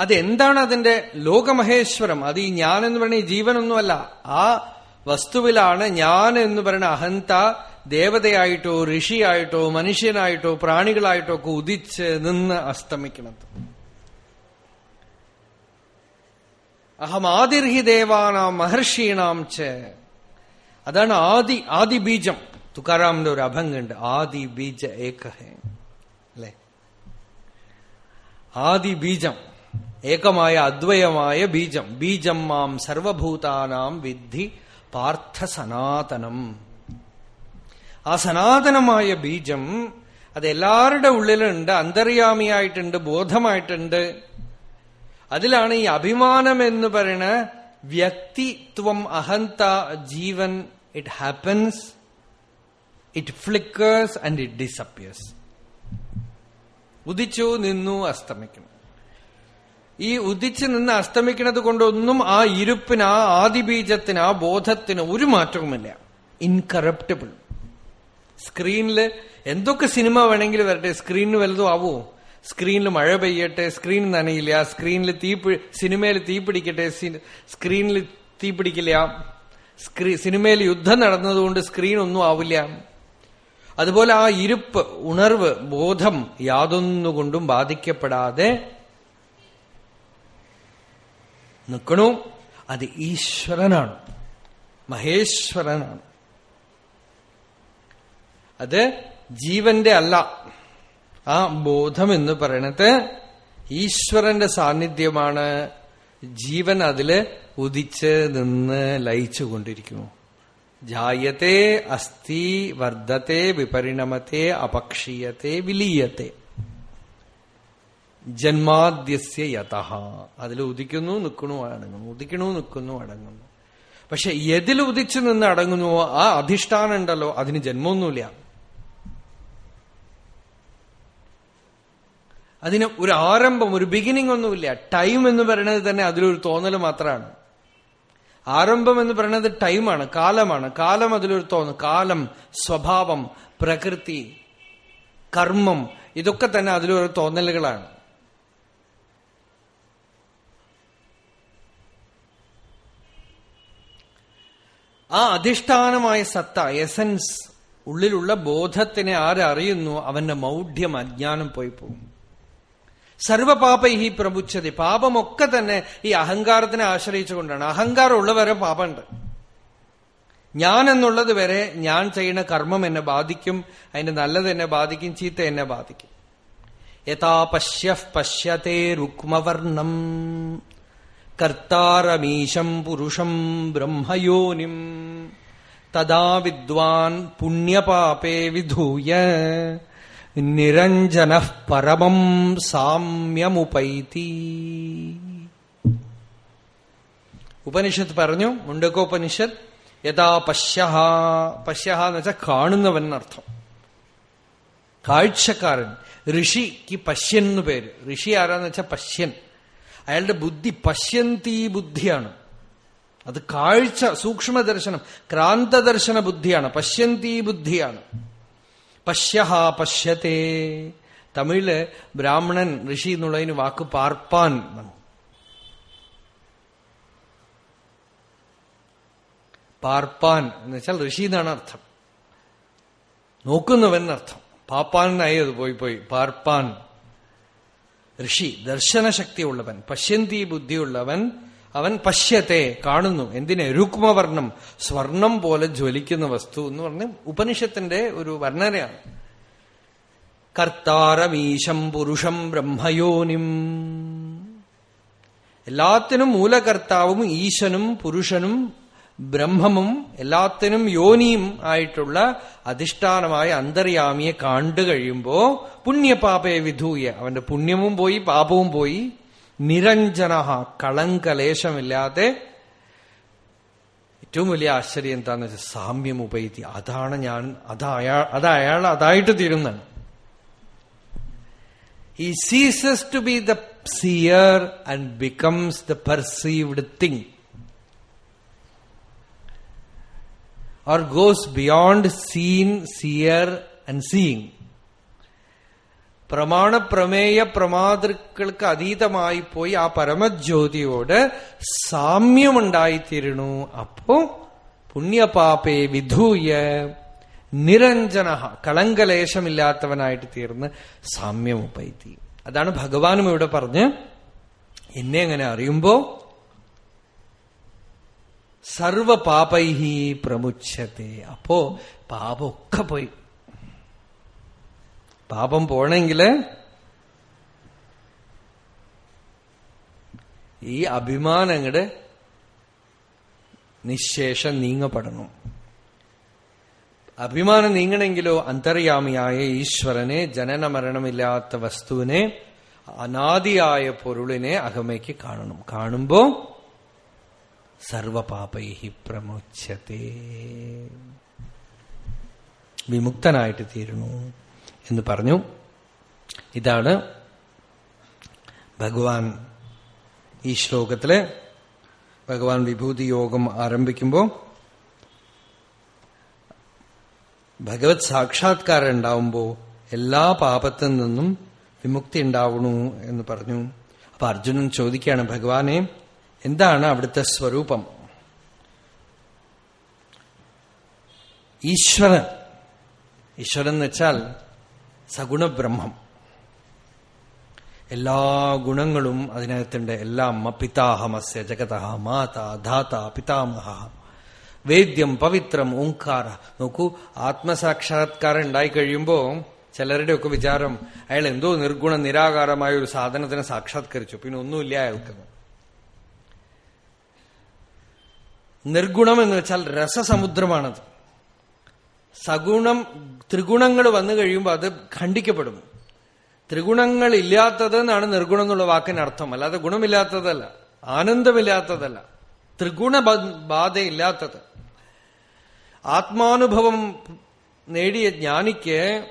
അതെന്താണ് അതിന്റെ ലോകമഹേശ്വരം? അത് ഈ ഞാൻ എന്ന് പറയുന്ന ജീവനൊന്നുമല്ല. ആ വസ്തുവിലാണ് ഞാൻ എന്ന് പറയുന്ന അഹന്ത ദേവതയായിട്ടോ ഋഷിയായിട്ടോ മനുഷ്യനായിട്ടോ പ്രാണികളായിട്ടോ ഒക്കെ ഉദിച്ച് നിന്ന് അസ്തമിക്കുന്നത്. അഹമാതിർഹി ദേവാനാം മഹർഷീണാം ച. അതാണ് ആദി ആദി ബീജം. തുക്കാറാമിന്റെ ഒരു അഭംഗുണ്ട് ആദി ബീജ ഏകഹേ. അല്ലേ? ആദി ബീജം. ഏകമായ അദ്വയമായ ബീജം. ബീജം മാം സർവഭൂതാനാം വിദ്ധി പാർത്ഥ സനാതനം. ആ സനാതനമായ ബീജം അത് എല്ലാവരുടെ ഉള്ളിലുണ്ട് അന്തര്യാമിയായിട്ടുണ്ട് ബോധമായിട്ടുണ്ട്. അതിലാണ് ഈ അഭിമാനം എന്ന് പറയുന്ന വ്യക്തിത്വം അഹന്ത ജീവൻ. It happens it flickers and it disappears ഉദിച്ചു നിന്നു അസ്തമിക്കണം ഈ ഉദിച്ചു നിന്ന് അസ്തമിക്കുന്നത് കൊണ്ടൊന്നും ആ ഇരുപ്പിന് ആ ആദിബീജത്തിന് ആ ബോധത്തിന് ഒരു മാറ്റവുമില്ല. ഇൻകറപ്റ്റബിൾ സ്ക്രീനിൽ എന്തൊക്കെ സിനിമ വേണമെങ്കിലും വരട്ടെ സ്ക്രീനിന് വലുതും ആവോ? സ്ക്രീനിൽ മഴ പെയ്യട്ടെ സ്ക്രീൻ നനയില്ല സ്ക്രീനിൽ തീ സിനിമയിൽ തീ പിടിക്കട്ടെ സ്ക്രീനിൽ തീ പിടിക്കില്ല. സ്ക്രീ സിനിമയിൽ യുദ്ധം നടന്നതുകൊണ്ട് സ്ക്രീൻ ഒന്നും ആവില്ല. അതുപോലെ ആ ഇരുപ്പ് ഉണർവ് ബോധം യാതൊന്നുകൊണ്ടും ബാധിക്കപ്പെടാതെ നിൽക്കണു അത് ഈശ്വരനാണ്. മഹേശ്വരനാണ്. അത് ജീവന്റെ അല്ല. ആ ബോധം എന്ന് പറയണത് ഈശ്വരന്റെ സാന്നിധ്യമാണ് ജീവൻ അതിൽ ഉദിച്ച് നിന്ന് ലയിച്ചു കൊണ്ടിരിക്കുന്നു. ജായത്തെ അസ്ഥി വർദ്ധത്തെ വിപരിണമത്തെ അപക്ഷീയത്തെ വിലീയത്തെ. ജന്മാദ്യസ്യ യഥ അതിൽ ഉദിക്കുന്നു നിൽക്കണു അടങ്ങുന്നു. ഉദിക്കണു നിൽക്കുന്നു അടങ്ങുന്നു. പക്ഷെ എതിൽ ഉദിച്ചു നിന്ന് അടങ്ങുന്നുവോ? ആ അധിഷ്ഠാനം ഉണ്ടല്ലോ അതിന് ജന്മമൊന്നുമില്ല. അതിന് ഒരു ആരംഭം ഒരു ബിഗിനിങ് ഒന്നുമില്ല. ടൈം എന്ന് പറയുന്നത് തന്നെ അതിലൊരു തോന്നൽ മാത്രമാണ്. ആരംഭം എന്ന് പറയുന്നത് ടൈമാണ് കാലമാണ്. കാലം അതിലൊരു തോന്നൽ കാലം സ്വഭാവം പ്രകൃതി കർമ്മം ഇതൊക്കെ തന്നെ അതിലൊരു തോന്നലുകളാണ്. ആ അധിഷ്ഠാനമായ സത്ത എസൻസ് ഉള്ളിലുള്ള ബോധത്തിനെ ആരറിയുന്നു അവന്റെ മൗഢ്യം അജ്ഞാനം പോയി പോകും സർവപാപൈഹി പ്രമുച്ചതി പാപമൊക്കെ തന്നെ ഈ അഹങ്കാരത്തിനെ ആശ്രയിച്ചുകൊണ്ടാണ്. അഹങ്കാരം ഉള്ളവരെ പാപമുണ്ട്. ഞാൻ എന്നുള്ളത് വരെ ഞാൻ ചെയ്യുന്ന കർമ്മം എന്നെ ബാധിക്കും അതിന്റെ നല്ലത് എന്നെ ബാധിക്കും ചീത്ത എന്നെ ബാധിക്കും. യഥാ പശ്യ പശ്യത്തെ രുക്മവർണം കർത്താരമീശം പുരുഷം ബ്രഹ്മയോനിം. തദാ വിദ്വാൻ പുണ്യപാപേ വിധൂയ. നിരഞ്ജന പരമം സാമ്യമുപൈതി. ഉപനിഷത്ത് പറഞ്ഞു മുണ്ടക്കോപനിഷത്ത് യഥാ പശ്യ പശ്യ എന്ന് വെച്ചാൽ കാണുന്നവൻ എന്നർത്ഥം. കാഴ്ചക്കാരൻ ഋഷിക്ക് പശ്യൻ എന്ന് പേര്. ഋഷി ആരാന്ന് വെച്ചാൽ പശ്യൻ. അയാളുടെ ബുദ്ധി പശ്യന്തി ബുദ്ധിയാണ്. അത് കാഴ്ച സൂക്ഷ്മദർശനം ക്രാന്തദർശന ബുദ്ധിയാണ് പശ്യന്തി ബുദ്ധിയാണ്. പശ്യ പശ്യത്തെ. തമിഴിൽ ബ്രാഹ്മണൻ ഋഷി എന്നുള്ളതിന് വാക്ക് പാർപ്പാൻ പാർപ്പാൻ എന്ന് വെച്ചാൽ ഋഷി എന്നാണ് അർത്ഥം. നോക്കുന്നവൻ അർത്ഥം പാപ്പാനായി അത് പോയി പോയി. പാർപ്പാൻ. ഋഷി ദർശനശക്തിയുള്ളവൻ പശ്യന്തി ബുദ്ധിയുള്ളവൻ അവൻ പശ്യത്തെ കാണുന്നു. എന്തിനെ? രുക്മവർണം സ്വർണം പോലെ ജ്വലിക്കുന്ന വസ്തു എന്ന് പറഞ്ഞ് ഉപനിഷത്തിന്റെ ഒരു വർണനയാണ്. കർത്താരമീശം പുരുഷം ബ്രഹ്മയോനിം. എല്ലാത്തിനും മൂലകർത്താവും ഈശനും പുരുഷനും ബ്രഹ്മമും എല്ലാത്തിനും യോനിയും ആയിട്ടുള്ള അധിഷ്ഠാനമായ അന്തര്യാമിയെ കണ്ടു കഴിയുമ്പോ പുണ്യപാപയെ വിധൂയ. അവന്റെ പുണ്യവും പോയി പാപവും പോയി. നിരഞ്ജന കളങ്കലേശമില്ലാതെ ഏറ്റവും വലിയ ആശ്ചര്യം എന്താന്ന് വെച്ചാൽ സാമ്യം ഉപയോഗി അതാണ് ഞാൻ അതയാ അത് അയാൾ അതായിട്ട് തീരുന്നതാണ് he ceases to be the seer and becomes the perceived thing or goes beyond seen seer and seeing പ്രമാണ പ്രമേയ പ്രമാതൃക്കൾക്ക് അതീതമായി പോയി ആ പരമജ്യോതിയോട് സാമ്യമുണ്ടായിത്തീരണു അപ്പോ പുണ്യപാപേ വിധൂയ നിരഞ്ജന കളങ്കലേശമില്ലാത്തവനായിട്ട് തീർന്ന് സാമ്യം സാമ്യമുപ്പൈത്തി അതാണ് ഭഗവാനും ഇവിടെ പറഞ്ഞ് എന്നെ അങ്ങനെ അറിയുമ്പോ സർവപാപൈഹി പ്രമുച്ഛത്തെ അപ്പോ പാപമൊക്കെ പോയി. പാപം പോണെങ്കിൽ ഈ അഭിമാനങ്ങളുടെ നിശേഷം നീങ്ങപ്പെടണം. അഭിമാനം നീങ്ങണമെങ്കിലോ അന്തർയാമിയായ ഈശ്വരനെ ജനന മരണമില്ലാത്ത വസ്തുവിനെ അനാദിയായ പൊരുളിനെ അകമയ്ക്ക് കാണണം. കാണുമ്പോ സർവപാപൈഹി പ്രമുച്ചതേ വിമുക്തനായിട്ട് തീരുന്നു. എന്ന് പറഞ്ഞു. ഇതാണ് ഭഗവാൻ ഈ ശ്ലോകത്തിൽ ഭഗവാൻ വിഭൂതി യോഗം ആരംഭിക്കുമ്പോൾ ഭഗവത് സാക്ഷാത്കാരം ഉണ്ടാവുമ്പോൾ എല്ലാ പാപത്തിൽ നിന്നും വിമുക്തി ഉണ്ടാവണു എന്ന് പറഞ്ഞു. അപ്പൊ അർജുനൻ ചോദിക്കുകയാണ് ഭഗവാനെ എന്താണ് അവിടുത്തെ സ്വരൂപം? ഈശ്വരൻ ഈശ്വരൻ എന്ന് വെച്ചാൽ സഗുണബ്രഹ്മം. എല്ലാ ഗുണങ്ങളും അതിനകത്തുണ്ട്. എല്ലാം പിതാഹമസ്യ ജഗത മാത ധാത പിതാമഹ. വേദ്യം പവിത്രം ഓംകാര. നോക്കൂ ആത്മസാക്ഷാത്കാരം ഉണ്ടായി കഴിയുമ്പോ ചിലരുടെയൊക്കെ വിചാരം അയാൾ എന്തോ നിർഗുണ നിരാകാരമായ ഒരു സാധനത്തിനെ സാക്ഷാത്കരിച്ചു. പിന്നെ ഒന്നുമില്ല അയാൾക്ക്. നിർഗുണം എന്ന് വെച്ചാൽ രസസമുദ്രമാണത്. സഗുണം ത്രിഗുണങ്ങൾ വന്നു കഴിയുമ്പോൾ അത് ഖണ്ഡിക്കപ്പെടും. ത്രിഗുണങ്ങൾ ഇല്ലാത്തത് എന്നാണ് നിർഗുണം എന്നുള്ള വാക്കിന് അർത്ഥം. അല്ലാതെ ഗുണമില്ലാത്തതല്ല. ആനന്ദമില്ലാത്തതല്ല. ത്രിഗുണ ബാധയില്ലാത്തത്. ആത്മാനുഭവം നേടിയ ജ്ഞാനിക്ക്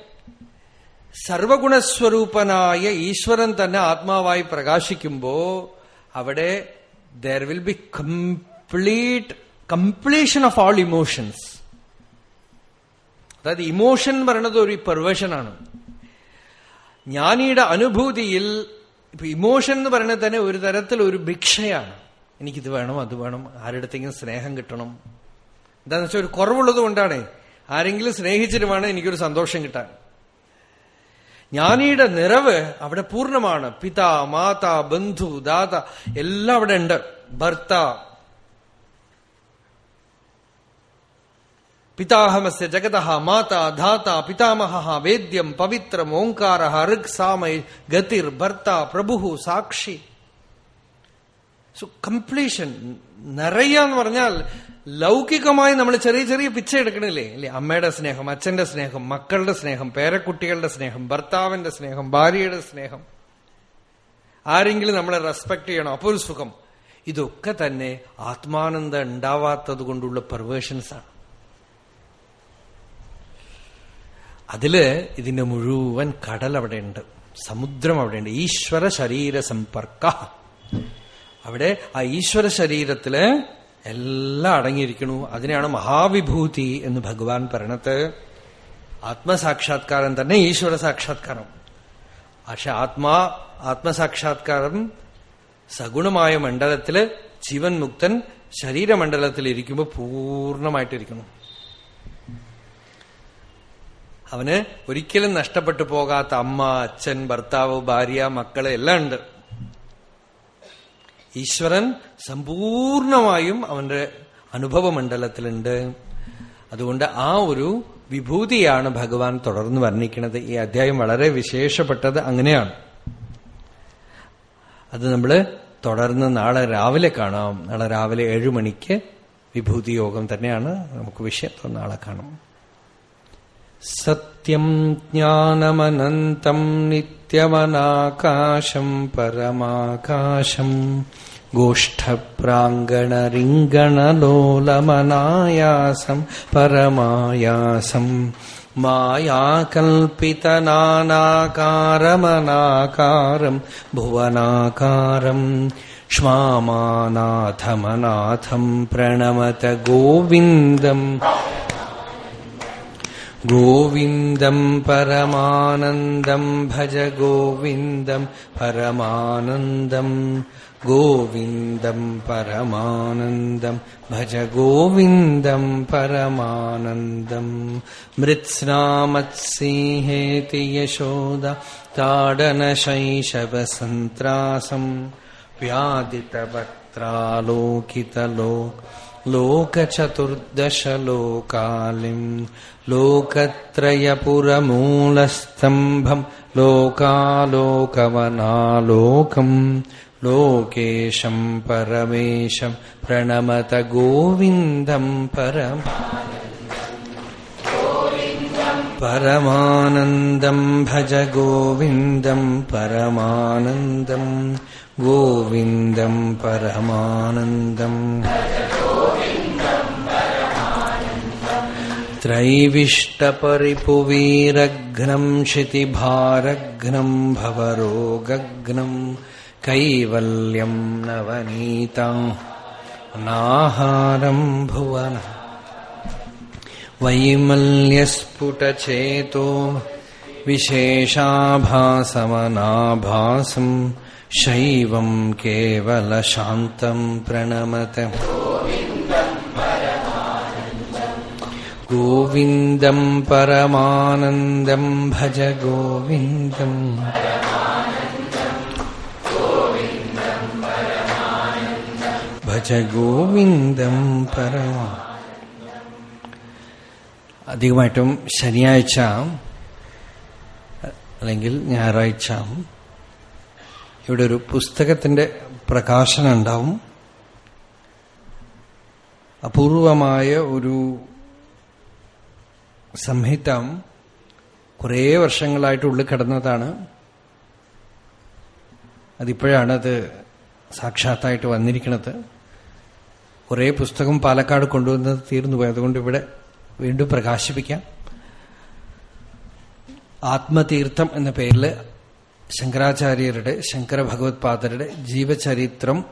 സർവഗുണസ്വരൂപനായ ഈശ്വരൻ തന്നെ ആത്മാവായി പ്രകാശിക്കുമ്പോ അവിടെ there will be complete completion of all emotions അതായത് ഇമോഷൻ എന്ന് പറയുന്നത് ഒരു പെർവേഷനാണ് ജ്ഞാനിയുടെ അനുഭൂതിയിൽ ഇമോഷൻ എന്ന് പറയുന്നത് തന്നെ ഒരു തരത്തിൽ ഒരു ഭിക്ഷയാണ്. എനിക്കിത് വേണം അത് വേണം ആരുടെത്തെങ്കിലും സ്നേഹം കിട്ടണം. എന്താന്ന് വെച്ചാൽ ഒരു കുറവുള്ളത് കൊണ്ടാണ്. ആരെങ്കിലും സ്നേഹിച്ചിട്ട് വേണം എനിക്കൊരു സന്തോഷം കിട്ടാൻ. ജ്ഞാനിയുടെ നിറവ് അവിടെ പൂർണമാണ്. പിത മാതാ ബന്ധു ദാത എല്ലാം അവിടെ ഉണ്ട്. ഭർത്ത പിതാഹമസ്യ ജഗത മാത ധാത പിതാമഹ വേദ്യം പവിത്രം ഓങ്കാര ഋഗ് സാമ ഗതിർ ഭർത്ത പ്രഭു സാക്ഷി. സോ കംപ്ലീഷൻ നിറയാന്ന് പറഞ്ഞാൽ ലൗകികമായി നമ്മൾ ചെറിയ ചെറിയ പിച്ച എടുക്കണില്ലേ? അല്ലെ? അമ്മയുടെ സ്നേഹം അച്ഛന്റെ സ്നേഹം മക്കളുടെ സ്നേഹം പേരക്കുട്ടികളുടെ സ്നേഹം ഭർത്താവിന്റെ സ്നേഹം ഭാര്യയുടെ സ്നേഹം. ആരെങ്കിലും നമ്മളെ റെസ്പെക്ട് ചെയ്യണം? അപ്പോൾ സുഖം. ഇതൊക്കെ തന്നെ ആത്മാനന്ദം ഉണ്ടാവാത്തത് കൊണ്ടുള്ള പെർവേഷൻസ് ആണ്. അതിൽ ഇതിന്റെ മുഴുവൻ കടൽ അവിടെയുണ്ട് സമുദ്രം അവിടെയുണ്ട് ഈശ്വര ശരീര സമ്പർക്ക. അവിടെ ആ ഈശ്വര ശരീരത്തിൽ എല്ലാം അടങ്ങിയിരിക്കണു അതിനെയാണ് മഹാവിഭൂതി എന്ന് ഭഗവാൻ പറയണത്. ആത്മസാക്ഷാത്കാരം തന്നെ ഈശ്വര സാക്ഷാത്കാരം. പക്ഷെ ആത്മാ ആത്മസാക്ഷാത്കാരം സഗുണമായ മണ്ഡലത്തിൽ ജീവൻ മുക്തൻ ശരീരമണ്ഡലത്തിൽ ഇരിക്കുമ്പോൾ പൂർണമായിട്ടിരിക്കണം അവന് ഒരിക്കലും നഷ്ടപ്പെട്ടു പോകാത്ത അമ്മ അച്ഛൻ ഭർത്താവ് ഭാര്യ മക്കൾ എല്ലാം ഉണ്ട്. ഈശ്വരൻ സമ്പൂർണമായും അവന്റെ അനുഭവമണ്ഡലത്തിലുണ്ട് അതുകൊണ്ട് ആ ഒരു വിഭൂതിയാണ് ഭഗവാൻ തുടർന്ന് വർണിക്കുന്നത്. ഈ അധ്യായം വളരെ വിശേഷപ്പെട്ടത് അങ്ങനെയാണ്. അത് നമ്മൾ തുടർന്ന് നാളെ രാവിലെ കാണാം. നാളെ രാവിലെ ഏഴു മണിക്ക് വിഭൂതി യോഗം തന്നെയാണ്. നമുക്ക് വിഷയം നാളെ കാണാം. सत्यम् ज्ञानमनन्तम् नित्यमनाकाशम् परमाकाशम् गोष्ठप्राङ्गणरिङ्गणलोलमनायासम् परमायासम् मायाकल्पितनानाकारमनाकारम् भुवनाकारम् क्ष्मामानाथमनाथम् प्रणमत गोविन्दम् गोविन्दम् परमानन्दम् भज गोविन्दम् परमानन्दम् गोविन्दम् परमानन्दम् भज गोविन्दम् परमानन्दम् मृत्स्नामत्सिंहेति यशोद ताडनशैशवसन्त्रासम् व्यादितवक्त्रालोकितलो लोकचतुर्दशलोकालिम् लोकत्रयपुरमूलस्तम्भम् लोकालोकवनालोकम् लोकेशम् परमेशम् प्रणमत गोविन्दम् परम् परमानन्दम् भज गोविन्दम् परमानन्दम् गोविन्दम् परमानन्दम् त्रैविष्टपरिपुवीरघ्नम् क्षितिभारघ्नम् भवरोगघ्नम् कैवल्यम् नवनीताम् नाहारम्भुवन वैमल्यस्फुटचेतो विशेषाभासमनाभासम् शैवम् केवलशान्तम् प्रणमत। गोविन्दम् परमानन्दम् भज गोविन्दम् ഭജ ഗോവിന്ദം പരമ അധികമായിട്ടും ശനിയാഴ്ച അല്ലെങ്കിൽ ഞായറാഴ്ച ഇവിടെ ഒരു പുസ്തകത്തിന്റെ പ്രകാശനം ഉണ്ടാവും അപൂർവമായ ഒരു സംഹിത കുറേ വർഷങ്ങളായിട്ട് ഉള്ളിൽ കിടന്നതാണ്. അതിപ്പോഴാണ് അത് സാക്ഷാത്തായിട്ട് വന്നിരിക്കുന്നത്. കുറേ പുസ്തകം പാലക്കാട് കൊണ്ടുവന്നത് തീർന്നുപോയി അതുകൊണ്ട് ഇവിടെ വീണ്ടും പ്രകാശിപ്പിക്കാം. ആത്മതീർത്ഥം എന്ന പേരിൽ ശങ്കരാചാര്യരുടെ ശങ്കര ഭഗവത്പാദരുടെ ജീവചരിത്രം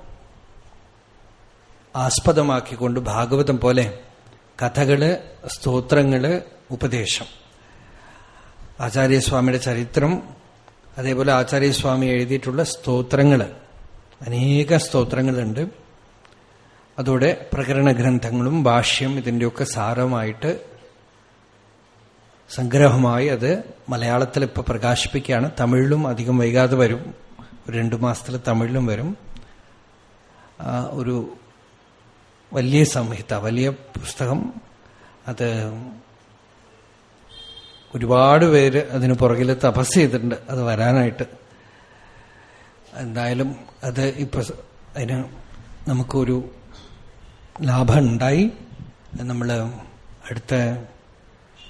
ആസ്പദമാക്കിക്കൊണ്ട് ഭാഗവതം പോലെ കഥകൾ സ്തോത്രങ്ങൾ ഉപദേശം. ആചാര്യസ്വാമിയുടെ ചരിത്രം അതേപോലെ ആചാര്യസ്വാമി എഴുതിയിട്ടുള്ള സ്തോത്രങ്ങൾ അനേക സ്തോത്രങ്ങളുണ്ട്. അതോടെ പ്രകരണ ഗ്രന്ഥങ്ങളും ഭാഷ്യം ഇതിന്റെയൊക്കെ സാരമായിട്ട് സംഗ്രഹമായി അത് മലയാളത്തിൽ ഇപ്പോൾ പ്രകാശിപ്പിക്കുകയാണ്. തമിഴിലും അധികം വൈകാതെ വരും. ഒരു രണ്ടു മാസത്തിൽ തമിഴിലും വരും. ഒരു വലിയ സംഹിത വലിയ പുസ്തകം. അത് ഒരുപാട് പേര് അതിന് പുറകിൽ തപസ് ചെയ്തിട്ടുണ്ട്. അത് വരാനായിട്ട്. എന്തായാലും അത് ഇപ്പൊ അതിന് നമുക്കൊരു ലാഭം ഉണ്ടായി നമ്മൾ അടുത്ത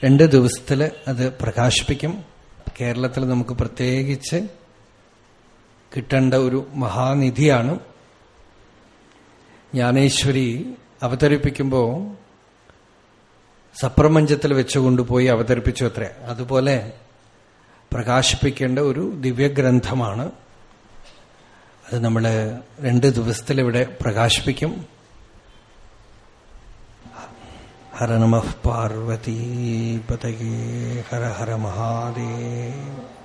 രണ്ട് ദിവസത്തിൽ അത് പ്രകാശിപ്പിക്കും. കേരളത്തിൽ നമുക്ക് പ്രത്യേകിച്ച് കിട്ടേണ്ട ഒരു മഹാനിധിയാണ്. ജ്ഞാനേശ്വരി അവതരിപ്പിക്കുമ്പോൾ സപ്രമഞ്ചത്തിൽ വെച്ചുകൊണ്ടുപോയി അവതരിപ്പിച്ചു അത്രേ. അതുപോലെ പ്രകാശിപ്പിക്കേണ്ട ഒരു ദിവ്യഗ്രന്ഥമാണ്. അത് നമ്മൾ രണ്ട് ദിവസത്തിൽ ഇവിടെ പ്രകാശിപ്പിക്കും. ഹര നമ പാർവതീപതയേ ഹര ഹര മഹാദേവ്.